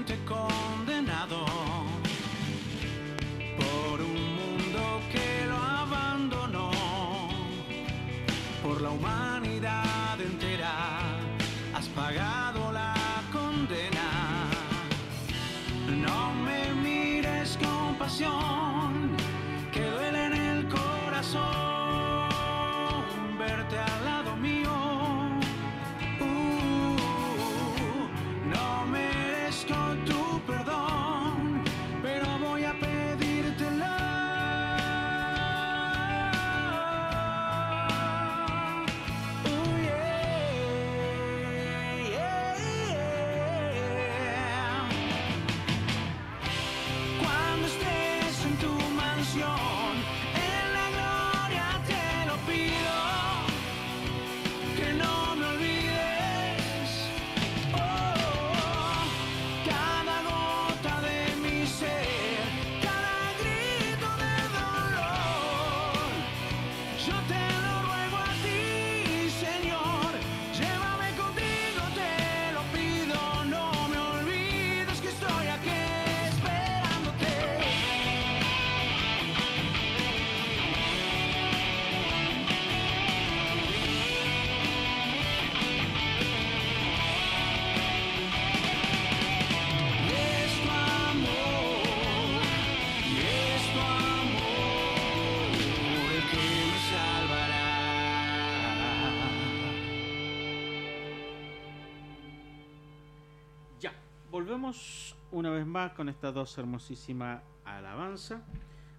volvemos una vez más con estas dos hermosísimas alabanzas,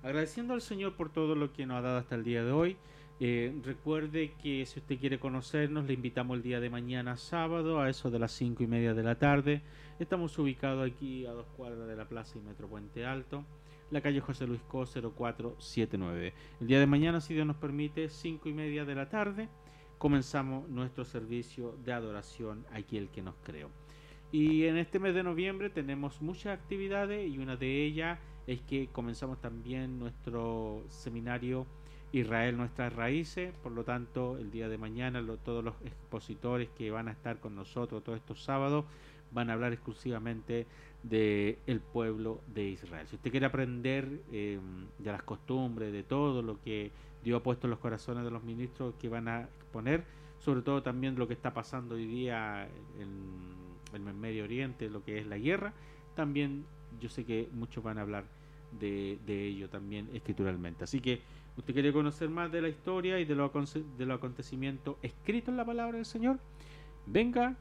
agradeciendo al Señor por todo lo que nos ha dado hasta el día de hoy. Eh, recuerde que si usted quiere conocernos, le invitamos el día de mañana, sábado, a eso de las cinco y media de la tarde. Estamos ubicados aquí a dos cuadras de la Plaza y Metro Puente Alto, la calle José Luis Co 0479. El día de mañana, si Dios nos permite, cinco y media de la tarde, comenzamos nuestro servicio de adoración aquí el que nos creó. Y en este mes de noviembre tenemos muchas actividades y una de ellas es que comenzamos también nuestro seminario Israel Nuestras Raíces, por lo tanto el día de mañana lo- todos los expositores que van a estar con nosotros todos estos sábados van a hablar exclusivamente de el pueblo de Israel. Si usted quiere aprender eh, de las costumbres, de todo lo que Dios ha puesto en los corazones de los ministros que van a exponer, sobre todo también lo que está pasando hoy día en el Medio Oriente, lo que es la guerra, también yo sé que muchos van a hablar de, ello también escrituralmente. Así que usted quiere conocer más de la historia y de los los acontecimientos escritos en la palabra del Señor, venga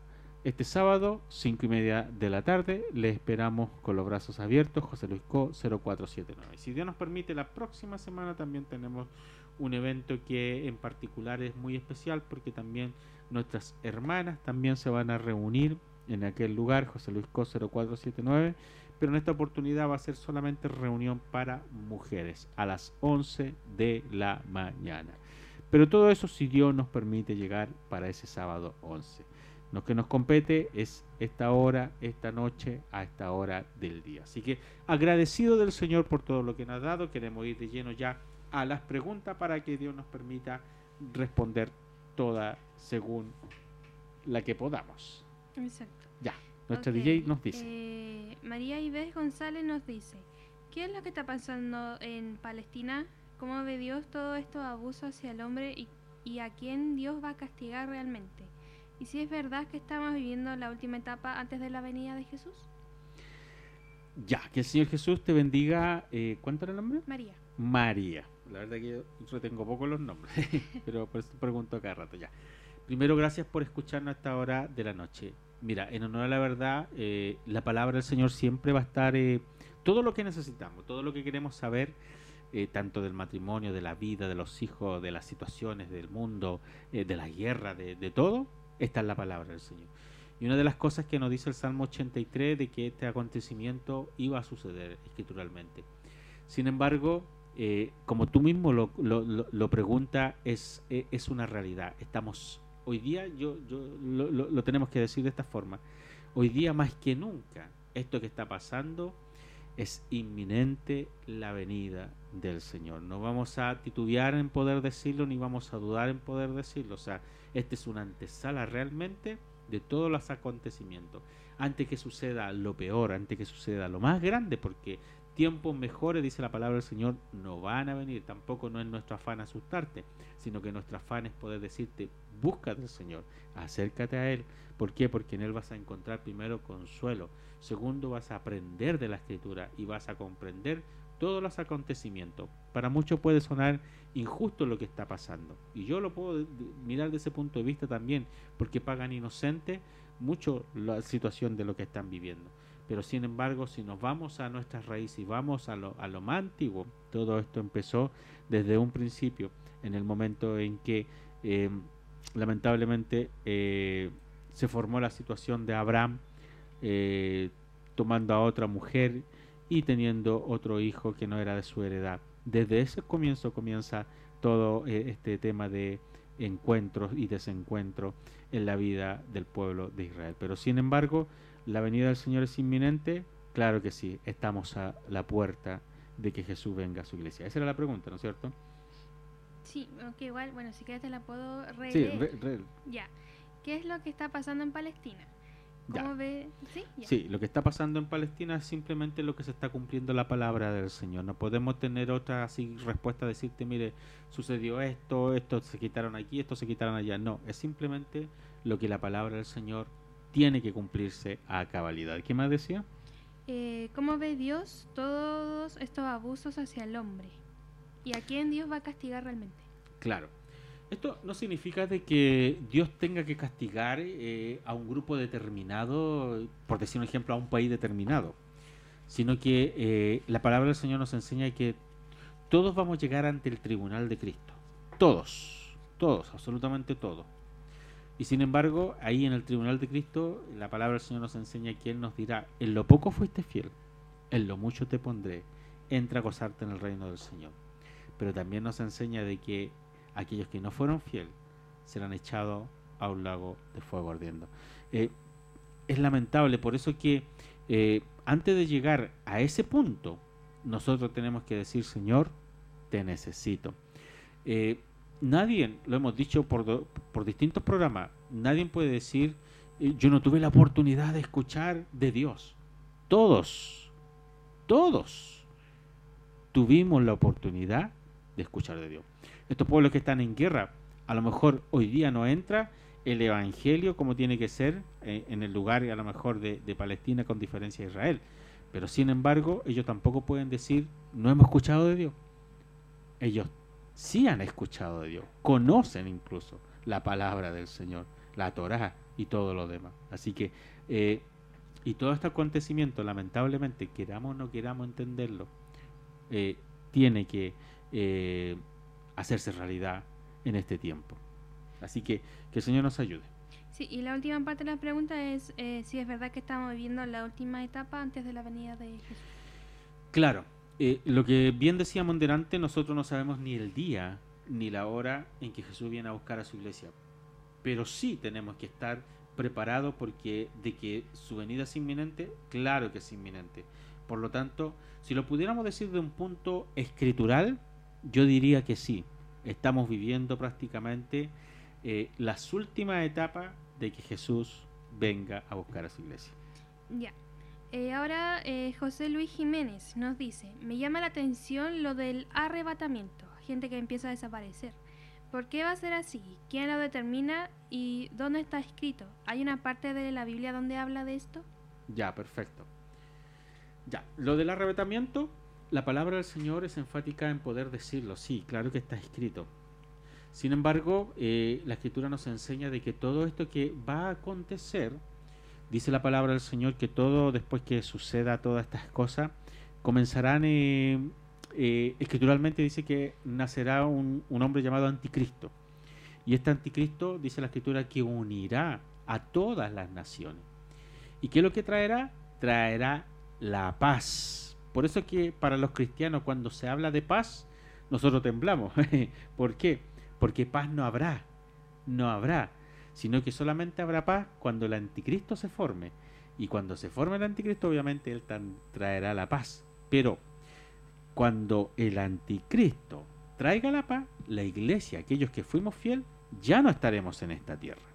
este sábado, 5 y media de la tarde. Le esperamos con los brazos abiertos, José Luis Co 0479. Si Dios nos permite, la próxima semana también tenemos un evento que en particular es muy especial porque también nuestras hermanas también se van a reunir en aquel lugar, José Luis Co 0479. Pero en esta oportunidad va a ser solamente reunión para mujeres a las 11 de la mañana. Pero todo eso si Dios nos permite llegar para ese sábado 11. Lo que nos compete es esta hora, esta noche, a esta hora del día. Así que agradecido del Señor por todo lo que nos ha dado, queremos ir de lleno ya a las preguntas para que Dios nos permita responder toda según la que podamos. Exacto. Ya, nuestra Ok, DJ nos dice. eh, María Ives González nos dice, ¿qué es lo que está pasando en Palestina? ¿Cómo ve Dios todo estos abusos hacia el hombre y, y a quién Dios va a castigar realmente? ¿Y si es verdad que estamos viviendo la última etapa antes de la venida de Jesús? Ya, que el Señor Jesús te bendiga. eh, ¿Cuánto era el nombre? María. María. La verdad que yo retengo poco los nombres, (laughs) pero por eso pregunto cada rato ya. Primero, gracias por escucharnos a esta hora de la noche. Mira, en honor a la verdad, eh, la palabra del Señor siempre va a estar eh, todo lo que necesitamos, todo lo que queremos saber, eh, tanto del matrimonio, de la vida, de los hijos, de las situaciones, del mundo, de la guerra, de, todo, está en la palabra del Señor. Y una de las cosas que nos dice el Salmo 83 de que este acontecimiento iba a suceder escrituralmente. Sin embargo, como tú mismo lo, lo, pregunta, es una realidad. Estamos, hoy día, yo, yo lo, lo- lo tenemos que decir de esta forma, hoy día más que nunca, esto que está pasando es inminente la venida del Señor. No vamos a titubear en poder decirlo, ni vamos a dudar en poder decirlo. O sea, este es una antesala realmente de todos los acontecimientos. Antes que suceda lo peor, antes que suceda lo más grande, porque tiempos mejores, dice la palabra del Señor, no van a venir. Tampoco no es nuestro afán asustarte, sino que nuestro afán es poder decirte, busca del Señor, acércate a Él. ¿Por qué? Porque en Él vas a encontrar primero consuelo. Segundo, vas a aprender de la Escritura y vas a comprender todos los acontecimientos. Para muchos puede sonar injusto lo que está pasando. Y yo lo puedo mirar de ese punto de vista también, porque pagan inocente mucho la situación de lo que están viviendo. Pero sin embargo, si nos vamos a nuestras raíces y vamos a lo, a lo más antiguo, todo esto empezó desde un principio, en el momento en que eh, lamentablemente eh, se formó la situación de Abraham eh, tomando a otra mujer y teniendo otro hijo que no era de su heredad. Desde ese comienzo comienza todo eh, este tema de encuentros y desencuentros en la vida del pueblo de Israel. Pero sin embargo, la venida del Señor es inminente. Claro que sí, estamos a la puerta de que Jesús venga a su iglesia. Esa era la pregunta, ¿no es cierto? Sí, ok, igual, bueno, si quieres te la puedo releer. Sí, re- re- Ya. ¿Qué es lo que está pasando en Palestina? Ya. ¿Cómo ve? Sí. Sí, lo que está pasando en Palestina es simplemente lo que se está cumpliendo la palabra del Señor. No podemos tener otra así respuesta, decirte, mire, sucedió esto, esto se quitaron aquí, esto se quitaron allá. No, es simplemente lo que la palabra del Señor tiene que cumplirse a cabalidad. ¿Qué más decía? Eh, ¿Cómo ve Dios todos estos abusos hacia el hombre? ¿Y a quién Dios va a castigar realmente? Claro. Esto no significa de que Dios tenga que castigar eh, a un grupo determinado, por decir un ejemplo, a un país determinado, sino que eh, la palabra del Señor nos enseña que todos vamos a llegar ante el tribunal de Cristo. Todos, todos, absolutamente todos. Y sin embargo, ahí en el tribunal de Cristo, la palabra del Señor nos enseña que Él nos dirá, en lo poco fuiste fiel, en lo mucho te pondré, entra a gozarte en el reino del Señor. Pero también nos enseña de que aquellos que no fueron fieles serán echados a un lago de fuego ardiendo. Eh, es lamentable, por eso que eh, antes de llegar a ese punto, nosotros tenemos que decir, Señor, te necesito. Eh, nadie, lo hemos dicho por, por distintos programas, nadie puede decir, eh, yo no tuve la oportunidad de escuchar de Dios. Todos, todos tuvimos la oportunidad de escuchar de Dios. Estos pueblos que están en guerra, a lo mejor hoy día no entra el Evangelio como tiene que ser eh, en el lugar a lo mejor de, de Palestina con diferencia de Israel. Pero sin embargo, ellos tampoco pueden decir, no hemos escuchado de Dios. Ellos sí han escuchado de Dios, conocen incluso la palabra del Señor, la Torá y todo lo demás. Así que, eh, y todo este acontecimiento, lamentablemente, queramos o no queramos entenderlo, eh, tiene que eh, hacerse realidad en este tiempo. Así que que el Señor nos ayude. Sí, y la última parte de la pregunta es si es verdad que estamos viviendo la última etapa antes de la venida de Jesús. Claro, eh, lo que bien decíamos delante, nosotros no sabemos ni el día ni la hora en que Jesús viene a buscar a su iglesia. Pero sí tenemos que estar preparados porque de que su venida es inminente, claro que es inminente. Por lo tanto, si lo pudiéramos decir de un punto escritural, yo diría que sí. Estamos viviendo prácticamente eh, las últimas etapas de que Jesús venga a buscar a su iglesia. Ya. Eh, ahora eh, José Luis Jiménez nos dice, me llama la atención lo del arrebatamiento, gente que empieza a desaparecer. ¿Por qué va a ser así? ¿Quién lo determina y dónde está escrito? ¿Hay una parte de la Biblia donde habla de esto? Ya, perfecto. Ya, lo del arrebatamiento, la palabra del Señor es enfática en poder decirlo, sí, claro que está escrito. Sin embargo, eh, la escritura nos enseña de que todo esto que va a acontecer, dice la palabra del Señor que todo después que suceda todas estas cosas, comenzarán, eh, eh, escrituralmente dice que nacerá un, un hombre llamado anticristo. Y este anticristo, dice la escritura, que unirá a todas las naciones. ¿Y qué es lo que traerá? Traerá la paz. Por eso que para los cristianos cuando se habla de paz, nosotros temblamos. (laughs) ¿Por qué? Porque paz no habrá. No habrá. Sino que solamente habrá paz cuando el anticristo se forme. Y cuando se forme el anticristo, obviamente él traerá la paz. Pero cuando el anticristo traiga la paz, la iglesia, aquellos que fuimos fiel, ya no estaremos en esta tierra.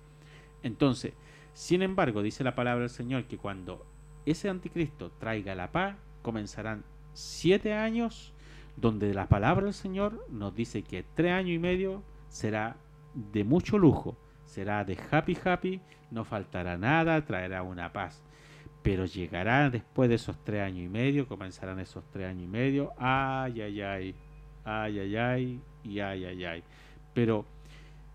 Entonces, sin embargo, dice la palabra del Señor que cuando ese anticristo traiga la paz, comenzarán siete años donde la palabra del Señor nos dice que tres años y medio será de mucho lujo, será de happy happy, no faltará nada, traerá una paz. Pero llegará después de esos tres años y medio, comenzarán esos tres años y medio, ay, ay, ay, ay, ay, ay, y ay, ay, ay. Pero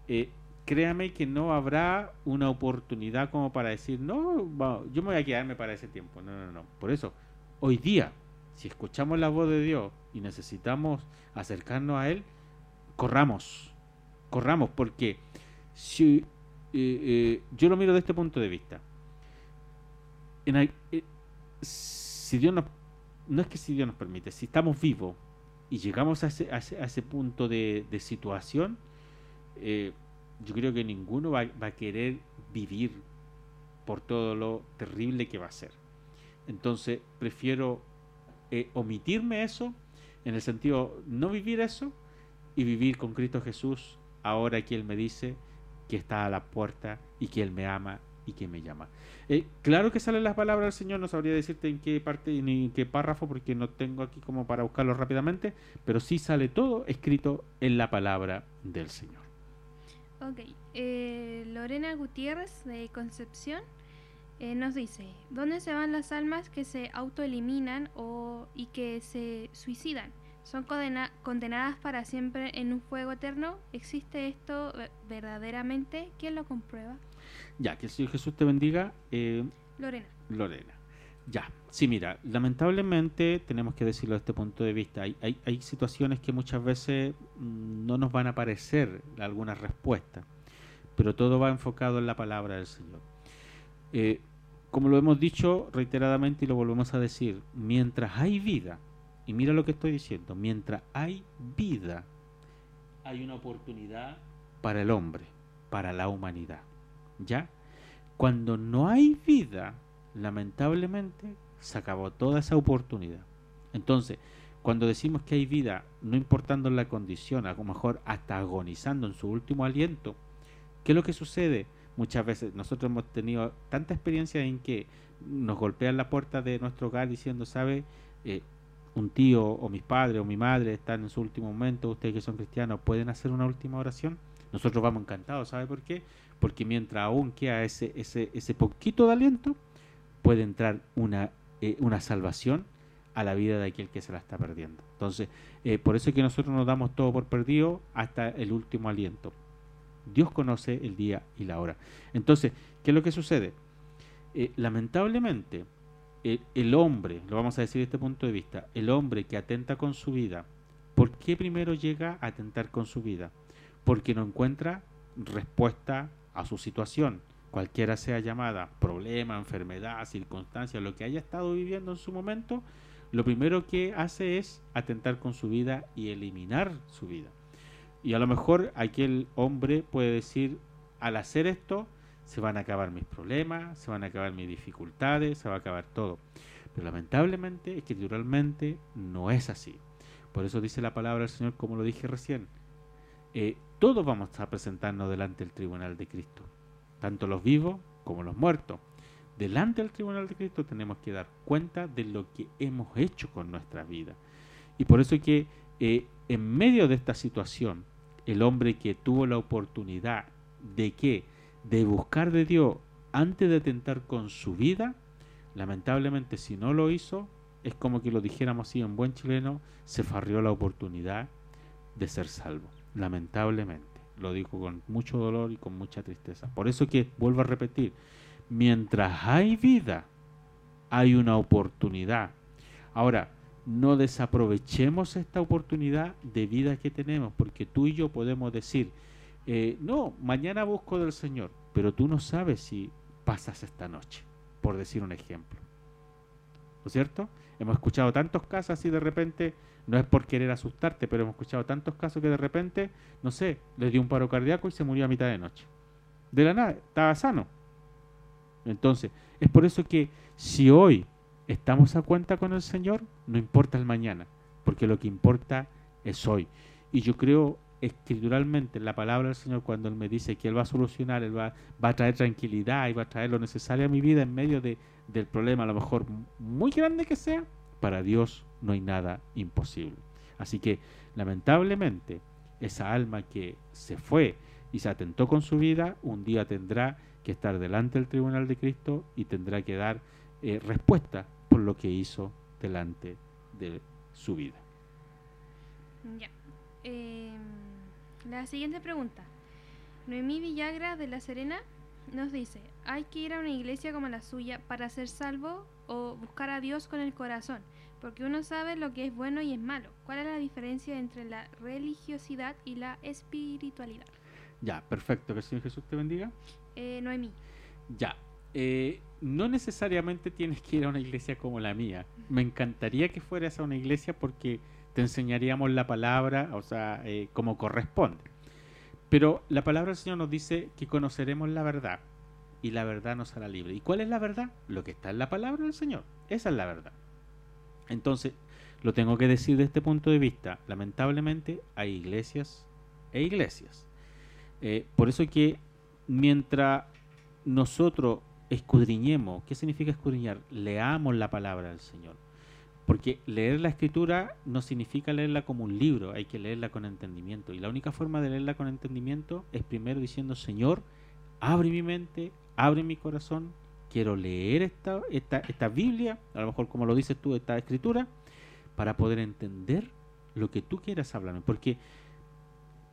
eh, créame que no habrá una oportunidad como para decir, no, yo me voy a quedarme para ese tiempo. No, no, no. Por eso, hoy día, si escuchamos la voz de Dios y necesitamos acercarnos a Él, corramos, corramos, porque si eh, eh, yo lo miro de este punto de vista, eh, si Dios no es que si Dios nos permite, si estamos vivos y llegamos a ese, a ese, punto de, situación, yo creo que ninguno va, a querer vivir por todo lo terrible que va a ser. Entonces, prefiero omitirme eso, en el sentido no vivir eso y vivir con Cristo Jesús ahora que Él me dice que está a la puerta y que Él me ama y que me llama. Eh, claro que salen las palabras del Señor, no sabría decirte en qué parte ni en qué párrafo porque no tengo aquí como para buscarlo rápidamente, pero sí sale todo escrito en la palabra del Señor. Ok, eh, Lorena Gutiérrez de Concepción eh, nos dice, ¿dónde se van las almas que se autoeliminan o, y que se suicidan? Son condena- condenadas para siempre en un fuego eterno. ¿Existe esto ve- verdaderamente? ¿Quién lo comprueba? Ya, que el Señor Jesús te bendiga, eh, Lorena. Lorena. Ya, sí, mira, lamentablemente tenemos que decirlo desde este punto de vista. Hay, hay, hay situaciones que muchas veces mm, no nos van a parecer algunas respuestas, pero todo va enfocado en la palabra del Señor. Eh, como lo hemos dicho reiteradamente y lo volvemos a decir, mientras hay vida, y mira lo que estoy diciendo, mientras hay vida, hay una oportunidad para el hombre, para la humanidad. ¿Ya? Cuando no hay vida, lamentablemente se acabó toda esa oportunidad. Entonces, cuando decimos que hay vida, no importando la condición, a lo mejor hasta agonizando en su último aliento, ¿qué es lo que sucede? Muchas veces nosotros hemos tenido tanta experiencia en que nos golpean la puerta de nuestro hogar diciendo, ¿sabe? Eh, un tío o mis padres o mi madre están en su último momento, ustedes que son cristianos, ¿pueden hacer una última oración? Nosotros vamos encantados, ¿sabe por qué? Porque mientras aún queda ese, ese, ese poquito de aliento, puede entrar una, eh, una salvación a la vida de aquel que se la está perdiendo. Entonces, eh, por eso es que nosotros nos damos todo por perdido hasta el último aliento. Dios conoce el día y la hora. Entonces, ¿qué es lo que sucede? Eh, lamentablemente, el, hombre, lo vamos a decir desde este punto de vista, el hombre que atenta con su vida, ¿por qué primero llega a atentar con su vida? Porque no encuentra respuesta a su situación, cualquiera sea llamada, problema, enfermedad, circunstancia, lo que haya estado viviendo en su momento, lo primero que hace es atentar con su vida y eliminar su vida. Y a lo mejor aquel hombre puede decir, al hacer esto, se van a acabar mis problemas, se van a acabar mis dificultades, se va a acabar todo. Pero lamentablemente, escrituralmente, no es así. Por eso dice la palabra del Señor, como lo dije recién, eh, todos vamos a presentarnos delante del tribunal de Cristo, tanto los vivos como los muertos. Delante del tribunal de Cristo tenemos que dar cuenta de lo que hemos hecho con nuestra vida. Y por eso es que eh, en medio de esta situación, el hombre que tuvo la oportunidad de que de buscar de Dios antes de atentar con su vida, lamentablemente si no lo hizo, es como que lo dijéramos así en buen chileno, se farrió la oportunidad de ser salvo. Lamentablemente, lo digo con mucho dolor y con mucha tristeza. Por eso que vuelvo a repetir, mientras hay vida, hay una oportunidad. Ahora, no desaprovechemos esta oportunidad de vida que tenemos, porque tú y yo podemos decir, eh, no, mañana busco del Señor, pero tú no sabes si pasas esta noche, por decir un ejemplo. ¿No es cierto? Hemos escuchado tantos casos así de repente, no es por querer asustarte, pero hemos escuchado tantos casos que de repente, no sé, le dio un paro cardíaco y se murió a mitad de noche. De la nada, estaba sano. Entonces, es por eso que si hoy estamos a cuenta con el Señor, no importa el mañana, porque lo que importa es hoy. Y yo creo escrituralmente en la palabra del Señor cuando Él me dice que Él va a solucionar, Él va, va a traer tranquilidad y va a traer lo necesario a mi vida en medio de, del problema, a lo mejor muy grande que sea, para Dios no hay nada imposible. Así que lamentablemente esa alma que se fue y se atentó con su vida, un día tendrá que estar delante del tribunal de Cristo y tendrá que dar eh, respuesta por lo que hizo delante de su vida. Ya. Eh, la siguiente pregunta. Noemí Villagra de La Serena nos dice, ¿hay que ir a una iglesia como la suya para ser salvo o buscar a Dios con el corazón? Porque uno sabe lo que es bueno y es malo. ¿Cuál es la diferencia entre la religiosidad y la espiritualidad? Ya, perfecto, que el Señor Jesús te bendiga. Eh, Noemí. Ya, eh, no necesariamente tienes que ir a una iglesia como la mía. Me encantaría que fueras a una iglesia porque te enseñaríamos la palabra, o sea, eh, como corresponde. Pero la palabra del Señor nos dice que conoceremos la verdad y la verdad nos hará libre. ¿Y cuál es la verdad? Lo que está en la palabra del Señor. Esa es la verdad. Entonces, lo tengo que decir de este punto de vista. Lamentablemente hay iglesias e iglesias. Eh, por eso que mientras nosotros escudriñemos, ¿qué significa escudriñar? Leamos la palabra del Señor. Porque leer la escritura no significa leerla como un libro, hay que leerla con entendimiento. Y la única forma de leerla con entendimiento es primero diciendo, Señor, abre mi mente, abre mi corazón, quiero leer esta, Biblia, a lo mejor como lo dices tú, esta escritura, para poder entender lo que tú quieras hablarme, porque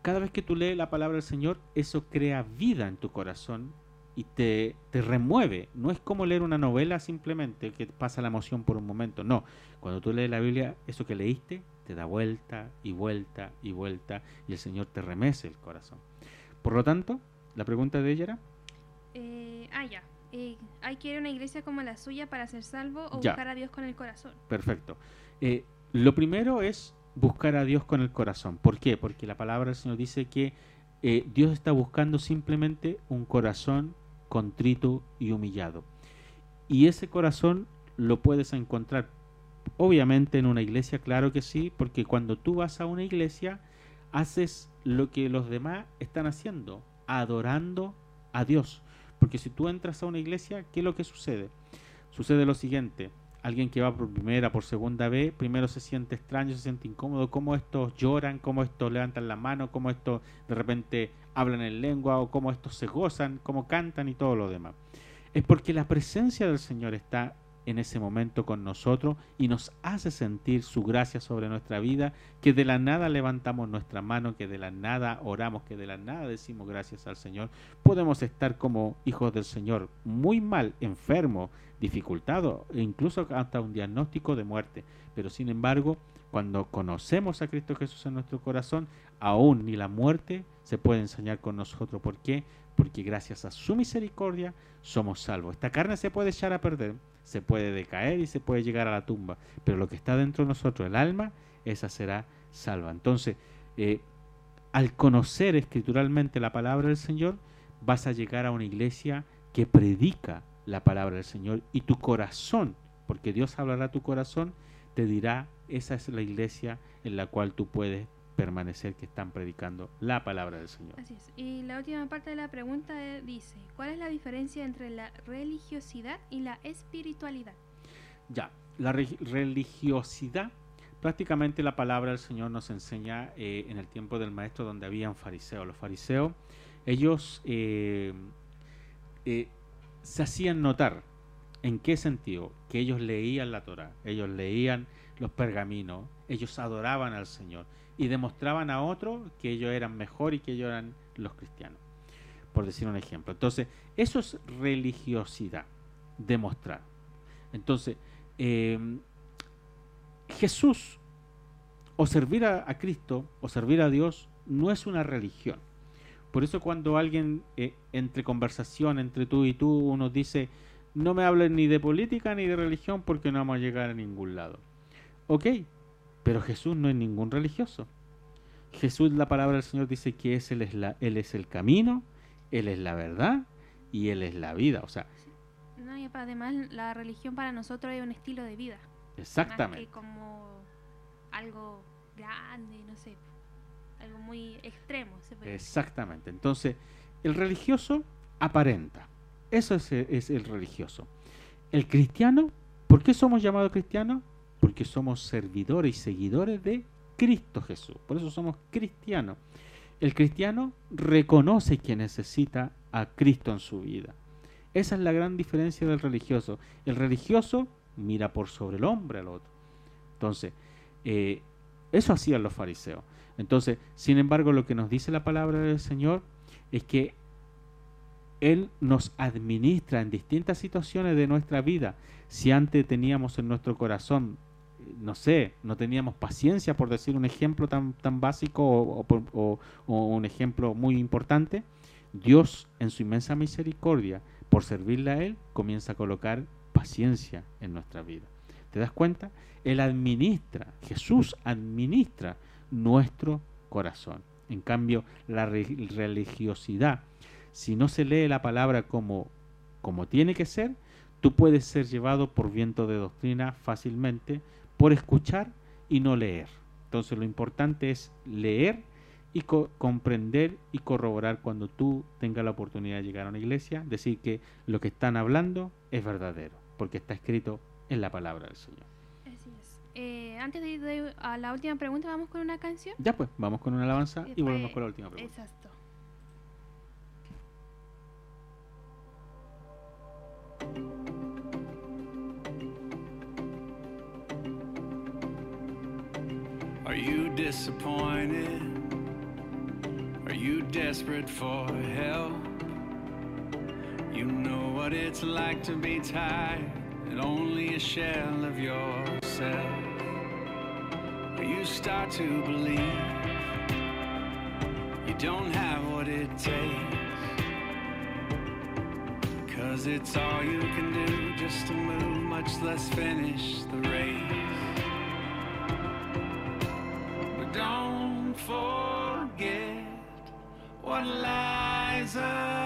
cada vez que tú lees la palabra del Señor, eso crea vida en tu corazón y te, te remueve. No es como leer una novela simplemente que pasa la emoción por un momento. No, cuando tú lees la Biblia, eso que leíste te da vuelta y vuelta y vuelta y el Señor te remece el corazón. Por lo tanto, la pregunta de ella era, Eh, ah, ya. Eh, ¿Hay que ir a una iglesia como la suya para ser salvo o Ya. buscar a Dios con el corazón? perfecto. Eh, lo primero es buscar a Dios con el corazón. ¿Por qué? Porque la palabra del Señor dice que Dios está buscando simplemente un corazón contrito y humillado. Y ese corazón lo puedes encontrar, obviamente, en una iglesia, claro que sí, porque cuando tú vas a una iglesia, haces lo que los demás están haciendo, adorando a Dios. Porque si tú entras a una iglesia, ¿qué es lo que sucede? Sucede lo siguiente, alguien que va por primera, por segunda vez, primero se siente extraño, se siente incómodo, cómo estos lloran, cómo estos levantan la mano, cómo estos de repente hablan en lengua o cómo estos se gozan, cómo cantan y todo lo demás. Es porque la presencia del Señor está en ese momento con nosotros y nos hace sentir su gracia sobre nuestra vida, que de la nada levantamos nuestra mano, que de la nada oramos, que de la nada decimos gracias al Señor. Podemos estar como hijos del Señor muy mal, enfermos, dificultados, incluso hasta un diagnóstico de muerte. Pero sin embargo, cuando conocemos a Cristo Jesús en nuestro corazón, aún ni la muerte se puede enseñar con nosotros. ¿Por qué? Porque gracias a su misericordia somos salvos. Esta carne se puede echar a perder, se puede decaer y se puede llegar a la tumba, pero lo que está dentro de nosotros, el alma, esa será salva. Entonces, eh, al conocer escrituralmente la palabra del Señor, vas a llegar a una iglesia que predica la palabra del Señor y tu corazón, porque Dios hablará a tu corazón, te dirá, esa es la iglesia en la cual tú puedes permanecer que están predicando la palabra del Señor. Así es. Y la última parte de la pregunta dice, ¿cuál es la diferencia entre la religiosidad y la espiritualidad? Ya, la re- religiosidad, prácticamente la palabra del Señor nos enseña eh, en el tiempo del maestro donde habían fariseos. Los fariseos, ellos eh, eh, se hacían notar. ¿En qué sentido? Que ellos leían la Torah, ellos leían los pergaminos, ellos adoraban al Señor y demostraban a otros que ellos eran mejor y que ellos eran los cristianos, por decir un ejemplo. Entonces, eso es religiosidad, demostrar. Entonces, eh, Jesús o servir a, Cristo o servir a Dios no es una religión. Por eso cuando alguien eh, entre conversación entre tú y tú uno dice no me hablen ni de política ni de religión porque no vamos a llegar a ningún lado. Ok, pero Jesús no es ningún religioso. Jesús, la palabra del Señor dice que es, él, es la, él es el camino, Él es la verdad y Él es la vida. O sea, No, y además la religión para nosotros es un estilo de vida. Más exactamente. que como algo grande, no sé, algo muy extremo. Se puede decir. Exactamente. Entonces, el religioso aparenta. Eso es, es el religioso. El cristiano, ¿por qué somos llamados cristianos? Porque somos servidores y seguidores de Cristo Jesús. Por eso somos cristianos. El cristiano reconoce que necesita a Cristo en su vida. Esa es la gran diferencia del religioso. El religioso mira por sobre el hombre al otro. Entonces, eh, eso hacían los fariseos. Entonces, sin embargo, lo que nos dice la palabra del Señor es que Él nos administra en distintas situaciones de nuestra vida. Si antes teníamos en nuestro corazón, no sé, no teníamos paciencia, por decir un ejemplo tan, tan básico o, un ejemplo muy importante, Dios en su inmensa misericordia, por servirle a Él, comienza a colocar paciencia en nuestra vida. ¿Te das cuenta? Él administra, Jesús administra nuestro corazón. En cambio, la re- religiosidad, si no se lee la palabra como, como tiene que ser, tú puedes ser llevado por viento de doctrina fácilmente por escuchar y no leer. Entonces lo importante es leer y co- comprender y corroborar cuando tú tengas la oportunidad de llegar a una iglesia, decir que lo que están hablando es verdadero, porque está escrito en la palabra del Señor. Así es. Eh, antes de ir a la última pregunta, vamos con una canción. Ya pues, vamos con una alabanza y, volvemos con la última pregunta. Exacto. Are you disappointed? Are you desperate for help? You know what it's like to be tired and only a shell of yourself. You start to believe you don't have what it takes. Cause it's all you can do just to move, much less finish the race. one lies up.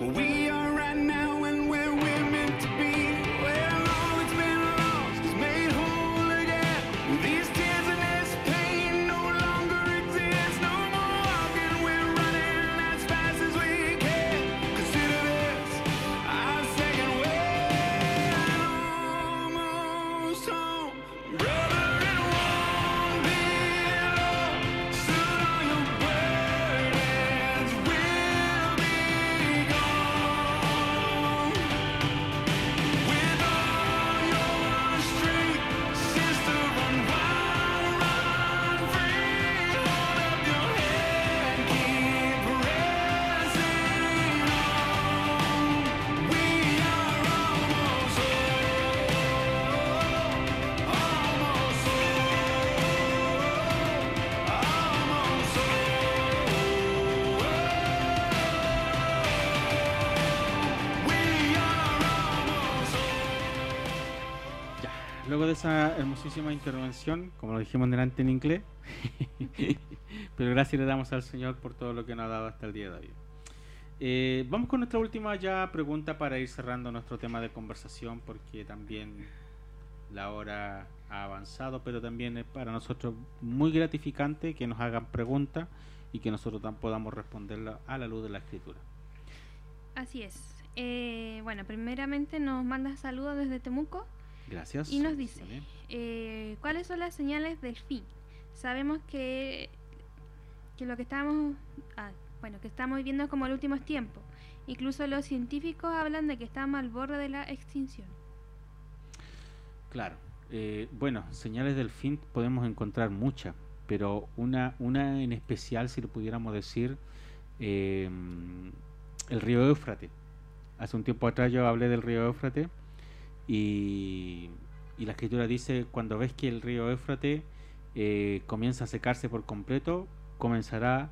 Well, we luego de esa hermosísima intervención, como lo dijimos delante en inglés, (laughs) pero gracias le damos al Señor por todo lo que nos ha dado hasta el día de hoy. Eh, vamos con nuestra última ya pregunta para ir cerrando nuestro tema de conversación, porque también la hora ha avanzado, pero también es para nosotros muy gratificante que nos hagan preguntas y que nosotros podamos responderla a la luz de la escritura. Así es. Eh, bueno, primeramente nos manda saludos desde Temuco Gracias. y nos dice, Vale. eh, ¿cuáles son las señales del fin? Sabemos que, que lo que estamos, ah, bueno, que estamos viviendo es como los últimos tiempos. Incluso los científicos hablan de que estamos al borde de la extinción. Claro. eh, bueno, señales del fin podemos encontrar muchas, pero una, una en especial, si lo pudiéramos decir, eh, el río Éufrates. Hace un tiempo atrás yo hablé del río Éufrates y, la escritura dice, cuando ves que el río Éufrates eh, comienza a secarse por completo, comenzará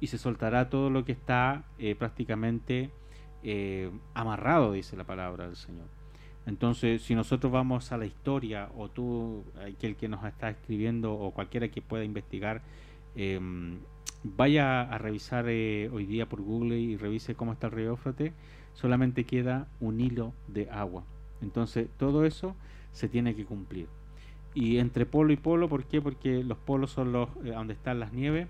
y se soltará todo lo que está eh, prácticamente eh, amarrado, dice la palabra del Señor. Entonces, si nosotros vamos a la historia, o tú, aquel que nos está escribiendo, o cualquiera que pueda investigar, em, vaya a revisar eh, hoy día por Google y revise cómo está el río Éufrates, solamente queda un hilo de agua. Entonces, todo eso se tiene que cumplir. Y entre polo y polo, ¿por qué? Porque los polos son los eh, donde están las nieves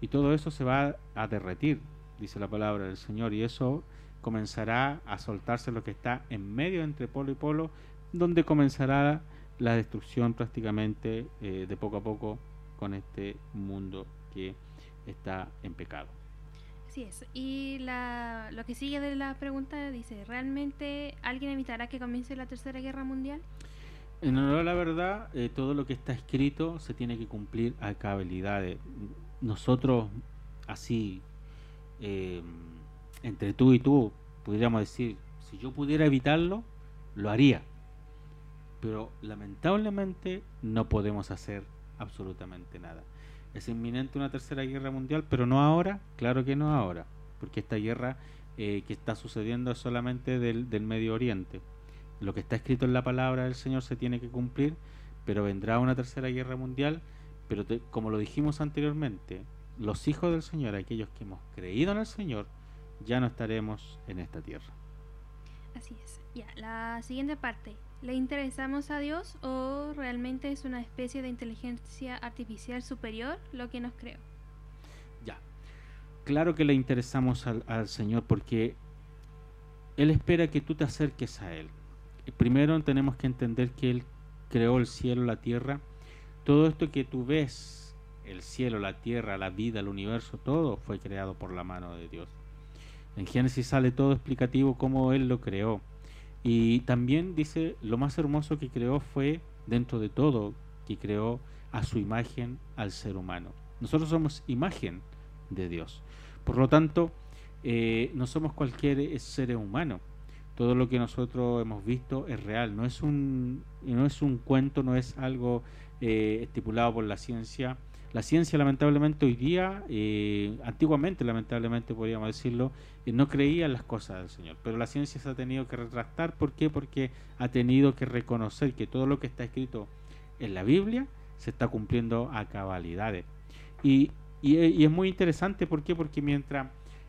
y todo eso se va a derretir, dice la palabra del Señor, y eso comenzará a soltarse lo que está en medio entre polo y polo, donde comenzará la destrucción prácticamente eh, de poco a poco con este mundo que está en pecado. Así es. Y la, lo que sigue de la pregunta dice, ¿realmente alguien evitará que comience la Tercera Guerra Mundial? En honor a la verdad, eh, todo lo que está escrito se tiene que cumplir a cabalidades. Nosotros, así, eh, entre tú y tú, podríamos decir, si yo pudiera evitarlo, lo haría. Pero lamentablemente no podemos hacer absolutamente nada. Es inminente una tercera guerra mundial, pero no ahora, claro que no ahora, porque esta guerra eh, que está sucediendo es solamente del, del Medio Oriente. Lo que está escrito en la palabra del Señor se tiene que cumplir, pero vendrá una tercera guerra mundial, pero como lo dijimos anteriormente, los hijos del Señor, aquellos que hemos creído en el Señor, ya no estaremos en esta tierra. Así es. Ya, la siguiente parte. ¿Le interesamos a Dios o realmente es una especie de inteligencia artificial superior lo que nos creó? Ya. Claro que le interesamos al, Señor porque Él espera que tú te acerques a Él. Primero tenemos que entender que Él creó el cielo, la tierra. Todo esto que tú ves, el cielo, la tierra, la vida, el universo, todo fue creado por la mano de Dios. En Génesis sale todo explicativo cómo Él lo creó. Y también dice, lo más hermoso que creó fue, dentro de todo, que creó a su imagen al ser humano. Nosotros somos imagen de Dios. Por lo tanto, eh, no somos cualquier ser humano. Todo lo que nosotros hemos visto es real, no es un, no es un cuento, no es algo eh, estipulado por la ciencia. La ciencia, lamentablemente, hoy día, eh, antiguamente, lamentablemente, podríamos decirlo, eh, no creía en las cosas del Señor. Pero la ciencia se ha tenido que retractar. ¿Por qué? Porque ha tenido que reconocer que todo lo que está escrito en la Biblia se está cumpliendo a cabalidades. Y, y, y es muy interesante, ¿por qué? Porque mientras,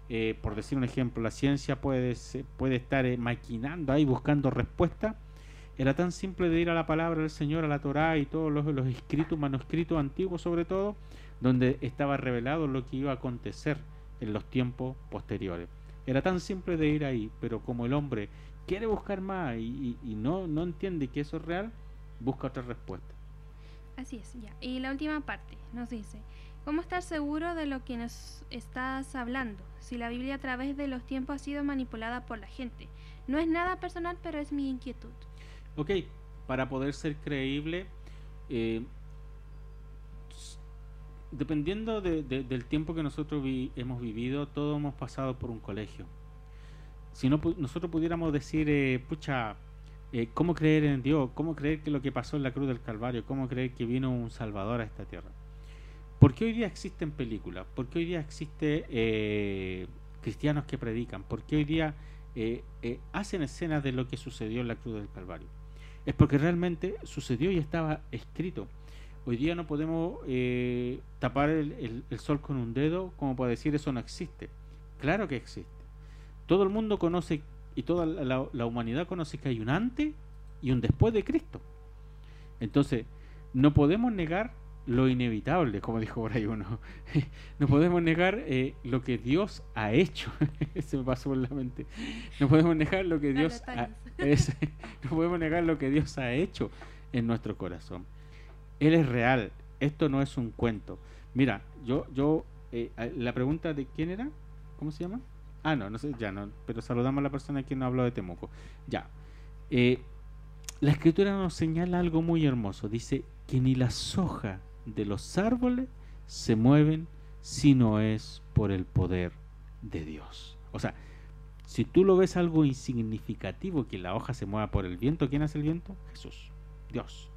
eh, por decir un ejemplo, la ciencia puede, puede estar eh, maquinando ahí, buscando respuestas, era tan simple de ir a la palabra del Señor, a la Torá y todos los, los escritos, manuscritos antiguos sobre todo, donde estaba revelado lo que iba a acontecer en los tiempos posteriores. Era tan simple de ir ahí, pero como el hombre quiere buscar más y, no, no entiende que eso es real, busca otra respuesta. Así es, ya. Y la última parte nos dice, ¿cómo estar seguro de lo que nos estás hablando? Si la Biblia a través de los tiempos ha sido manipulada por la gente. No es nada personal, pero es mi inquietud. Ok, para poder ser creíble, eh, dependiendo de- de- del tiempo que nosotros hemos vivido, todos hemos pasado por un colegio. Si no, nosotros pudiéramos decir, eh, pucha, eh, ¿cómo creer en Dios? ¿Cómo creer que lo que pasó en la cruz del Calvario? ¿Cómo creer que vino un Salvador a esta tierra? ¿Por qué hoy día existen películas? ¿Por qué hoy día existe eh, cristianos que predican? ¿Por qué hoy día hacen escenas de lo que sucedió en la cruz del Calvario? Es porque realmente sucedió y estaba escrito. Hoy día no podemos eh, tapar el, el- sol con un dedo como para decir eso no existe. Claro que existe. Todo el mundo conoce y toda la- la humanidad conoce que hay un antes y un después de Cristo. Entonces, no podemos negar lo inevitable, como dijo por ahí uno. (laughs) no podemos negar eh, lo que Dios ha hecho. (laughs) Se me pasó por la mente. No podemos negar lo que Dios ha, (laughs) es- no podemos negar lo que Dios ha hecho en nuestro corazón. Él es real. Esto no es un cuento. Mira, yo, yo, eh, la pregunta de quién era, ¿cómo se llama? Ah, no, no sé, ya no, pero saludamos a la persona que nos habló de Temuco. Ya. Eh, la escritura nos señala algo muy hermoso. Dice que ni las hojas de los árboles se mueven si no es por el poder de Dios. O sea, si tú lo ves algo insignificativo que la hoja se mueva por el viento, ¿quién hace el viento? Jesús, Dios.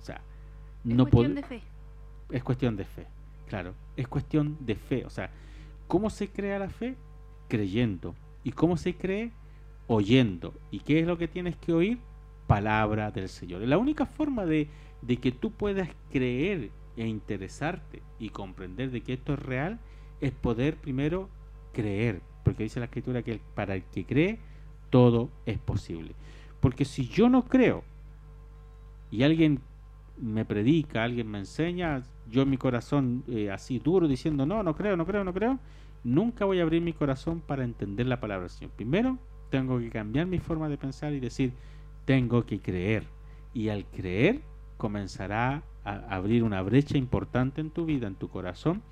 O sea, Es no cuestión de fe. es cuestión de fe, claro, es cuestión de fe. O sea, ¿cómo se crea la fe? Creyendo. ¿Y cómo se cree? Oyendo. ¿Y qué es lo que tienes que oír? palabra del Señor. La única forma de, de que tú puedas creer e interesarte y comprender de que esto es real es poder primero creer, porque dice la escritura que para el que cree todo es posible. Porque si yo no creo y alguien me predica, alguien me enseña, yo mi corazón eh, así duro diciendo no, no creo, no creo, no creo, nunca voy a abrir mi corazón para entender la palabra del Señor. Primero tengo que cambiar mi forma de pensar y decir, tengo que creer. Y al creer comenzará a abrir una brecha importante en tu vida, en tu corazón,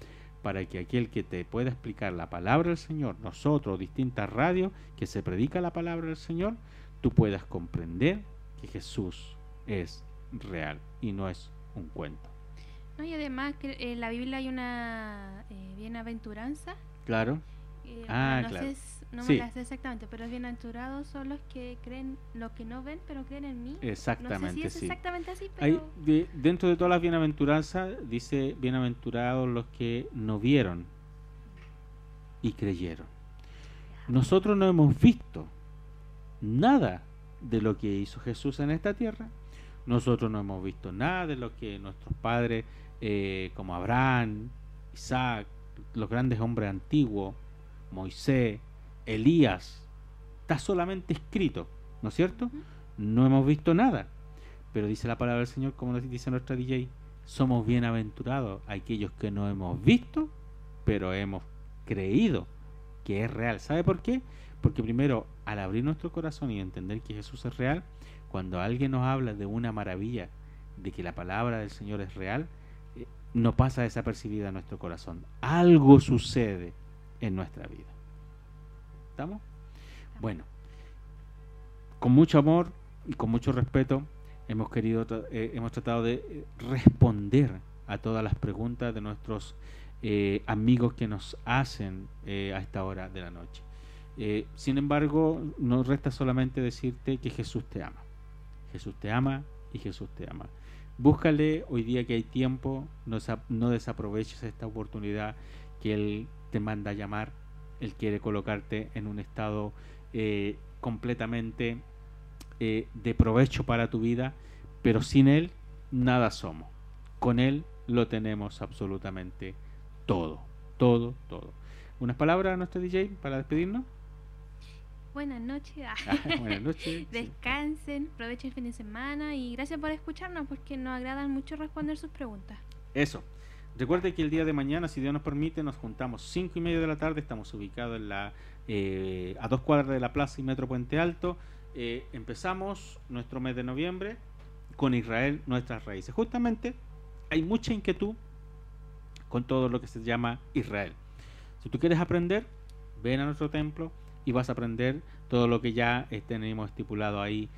para que aquel que te pueda explicar la palabra del Señor, nosotros, distintas radios, que se predica la palabra del Señor, tú puedas comprender que Jesús es real y no es un cuento. No, y además que en la Biblia hay una eh, bienaventuranza. Claro, eh, Ah, no claro. sé, no Sí. me la sé exactamente, pero bienaventurados son los que creen, los que no ven, pero creen en mí. no sé exactamente, si es sí. exactamente así, Hay, pero de- dentro de todas las bienaventuranzas dice bienaventurados los que no vieron y creyeron. Nosotros no hemos visto nada de lo que hizo Jesús en esta tierra. Nosotros no hemos visto nada de lo que nuestros padres, eh, como Abraham, Isaac, los grandes hombres antiguos, Moisés, Elías, está solamente escrito, ¿no es cierto? No hemos visto nada. Pero dice la palabra del Señor, como nos dice nuestra DJ, somos bienaventurados aquellos que no hemos visto, pero hemos creído que es real. ¿Sabe por qué? Porque primero, al abrir nuestro corazón y entender que Jesús es real, cuando alguien nos habla de una maravilla, de que la palabra del Señor es real, eh, no pasa desapercibida en nuestro corazón. Algo sucede en nuestra vida. ¿Estamos? Bueno, con mucho amor y con mucho respeto hemos querido eh, hemos tratado de eh, responder a todas las preguntas de nuestros eh, amigos que nos hacen eh, a esta hora de la noche. Sin embargo, nos resta solamente decirte que Jesús te ama. Jesús te ama y Jesús te ama. Búscale hoy día que hay tiempo, no desaproveches esta oportunidad que Él te manda a llamar. Él quiere colocarte en un estado eh, completamente eh, de provecho para tu vida, pero sin Él nada somos. Con Él lo tenemos absolutamente todo, todo, todo. ¿Unas palabras a nuestro DJ para despedirnos? buenas noches. (laughs) ah. Ah, Buenas noches. Descansen, aprovechen el fin de semana y gracias por escucharnos porque nos agradan mucho responder sus preguntas. Eso. Recuerde que el día de mañana, si Dios nos permite, nos juntamos 5 y media de la tarde. Estamos ubicados eh, a dos cuadras de la plaza y Metro Puente Alto. Eh, empezamos nuestro mes de noviembre con Israel, nuestras raíces. Justamente hay mucha inquietud con todo lo que se llama Israel. Si tú quieres aprender, ven a nuestro templo y vas a aprender todo lo que ya eh, tenemos estipulado ahí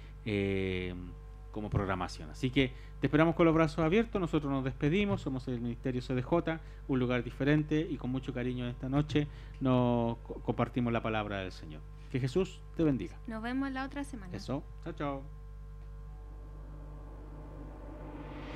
como programación. Así que te esperamos con los brazos abiertos, nosotros nos despedimos, somos el Ministerio CDJ, un lugar diferente y con mucho cariño esta noche nos co- compartimos la palabra del Señor. Que Jesús te bendiga. Nos vemos la otra semana. Eso, chao, chao.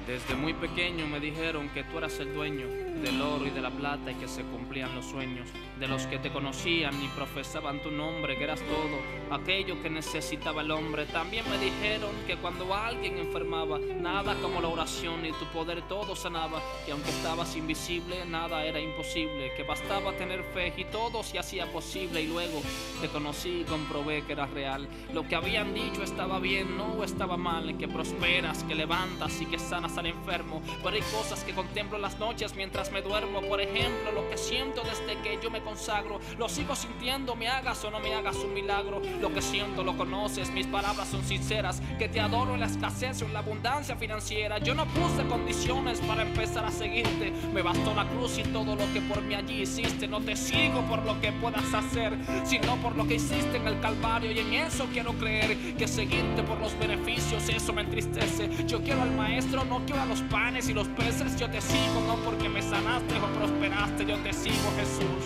Desde muy pequeño me dijeron que tú eras el dueño del oro y de la plata y que se cumplían los sueños de los que te conocían y profesaban tu nombre, que eras todo aquello que necesitaba el hombre. También me dijeron que cuando alguien enfermaba, nada como la oración y tu poder todo sanaba, que aunque estabas invisible, nada era imposible, que bastaba tener fe y todo se hacía posible. Y luego te conocí y comprobé que eras real. Lo que habían dicho estaba bien, no estaba mal, que prosperas, que levantas y que sanas al enfermo. Pero hay cosas que contemplo las noches mientras me duermo. Por ejemplo, lo que siento desde que yo me consagro. Lo sigo sintiendo, me hagas o no me hagas un milagro. Lo que siento lo conoces, mis palabras son sinceras. Que te adoro en la escasez o en la abundancia financiera. Yo no puse condiciones para empezar a seguirte. Me bastó la cruz y todo lo que por mí allí hiciste. No te sigo por lo que puedas hacer, sino por lo que hiciste en el Calvario. Y en eso quiero creer que seguirte por los beneficios, eso me entristece. Yo quiero al maestro, no quiero a los panes y los peces. Yo te sigo, no porque me sanaste o prosperaste. Yo te sigo, Jesús,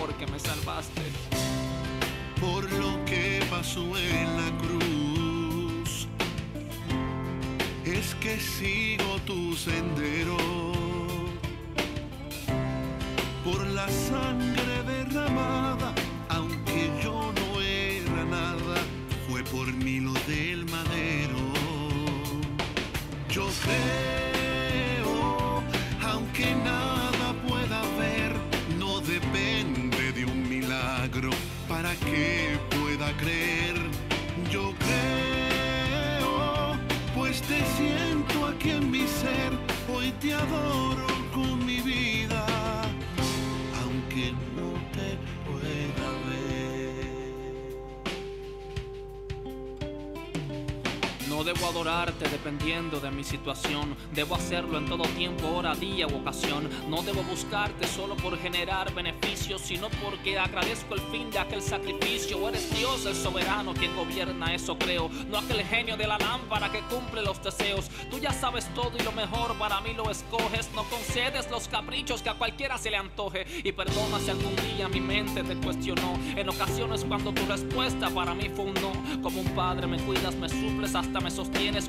porque me salvaste. por lo que pasó en la cruz. Es que sigo tu sendero por la sangre derramada, que pueda creer. Yo creo, pues te siento aquí en mi ser, hoy te adoro debo adorarte dependiendo de mi situación. Debo hacerlo en todo tiempo, hora, día u ocasión. No debo buscarte solo por generar beneficios, sino porque agradezco el fin de aquel sacrificio. Eres Dios el soberano quien gobierna, eso creo. No aquel genio de la lámpara que cumple los deseos. Tú ya sabes todo y lo mejor para mí lo escoges. No concedes los caprichos que a cualquiera se le antoje. Y perdona si algún día mi mente te cuestionó. En ocasiones cuando tu respuesta para mí fue un no. Como un padre me cuidas, me suples, hasta me sostienes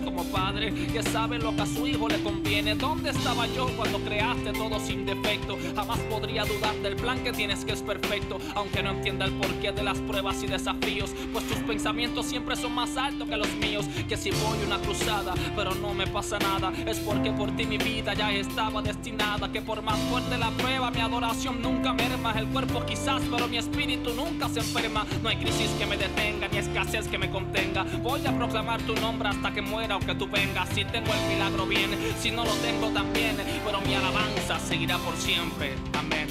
como padre que sabe lo que a su hijo le conviene. ¿Dónde estaba yo cuando creaste todo sin defecto? Jamás podría dudar del plan que tienes que es perfecto, aunque no entienda el porqué de las pruebas y desafíos, pues tus pensamientos siempre son más altos que los míos. Que si voy una cruzada, pero no me pasa nada, es porque por ti mi vida ya estaba destinada. Que por más fuerte la prueba, mi adoración nunca merma. El cuerpo quizás, pero mi espíritu nunca se enferma. No hay crisis que me detenga, ni escasez que me contenga. Voy a proclamar tu nombre hasta que muera o que tú vengas. Si tengo el milagro bien, si no lo tengo también, pero mi alabanza seguirá por siempre. Amén.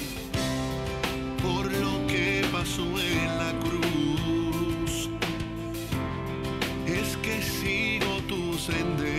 por lo que pasó en la cruz. Es que sigo tu sendero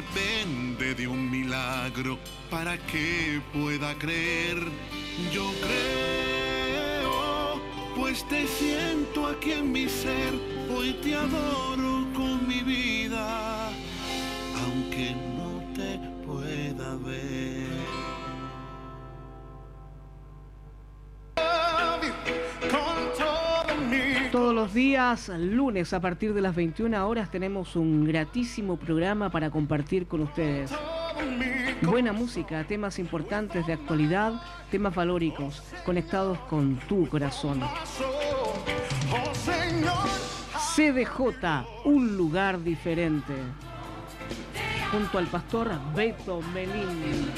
depende de un milagro para que pueda creer. Yo creo, pues te siento aquí en mi ser, hoy te adoro con mi vida, aunque no te pueda ver. Todos los días, lunes a partir de las 21 horas, tenemos un gratísimo programa para compartir con ustedes. Buena música, temas importantes de actualidad, temas valóricos, conectados con tu corazón. CDJ, un lugar diferente. Junto al pastor Beto Melín.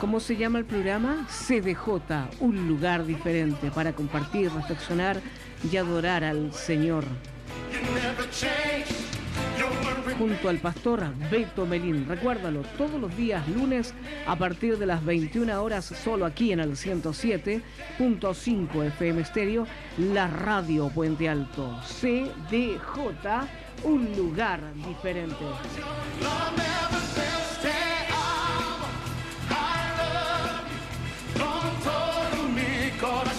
¿Cómo se llama el programa? CDJ, un lugar diferente para compartir, reflexionar y adorar al Señor. Junto al pastor Beto Melín. Recuérdalo, todos los días lunes a partir de las 21 horas, solo aquí en el 107.5 FM Estéreo, la radio Puente Alto. CDJ, un lugar diferente. God.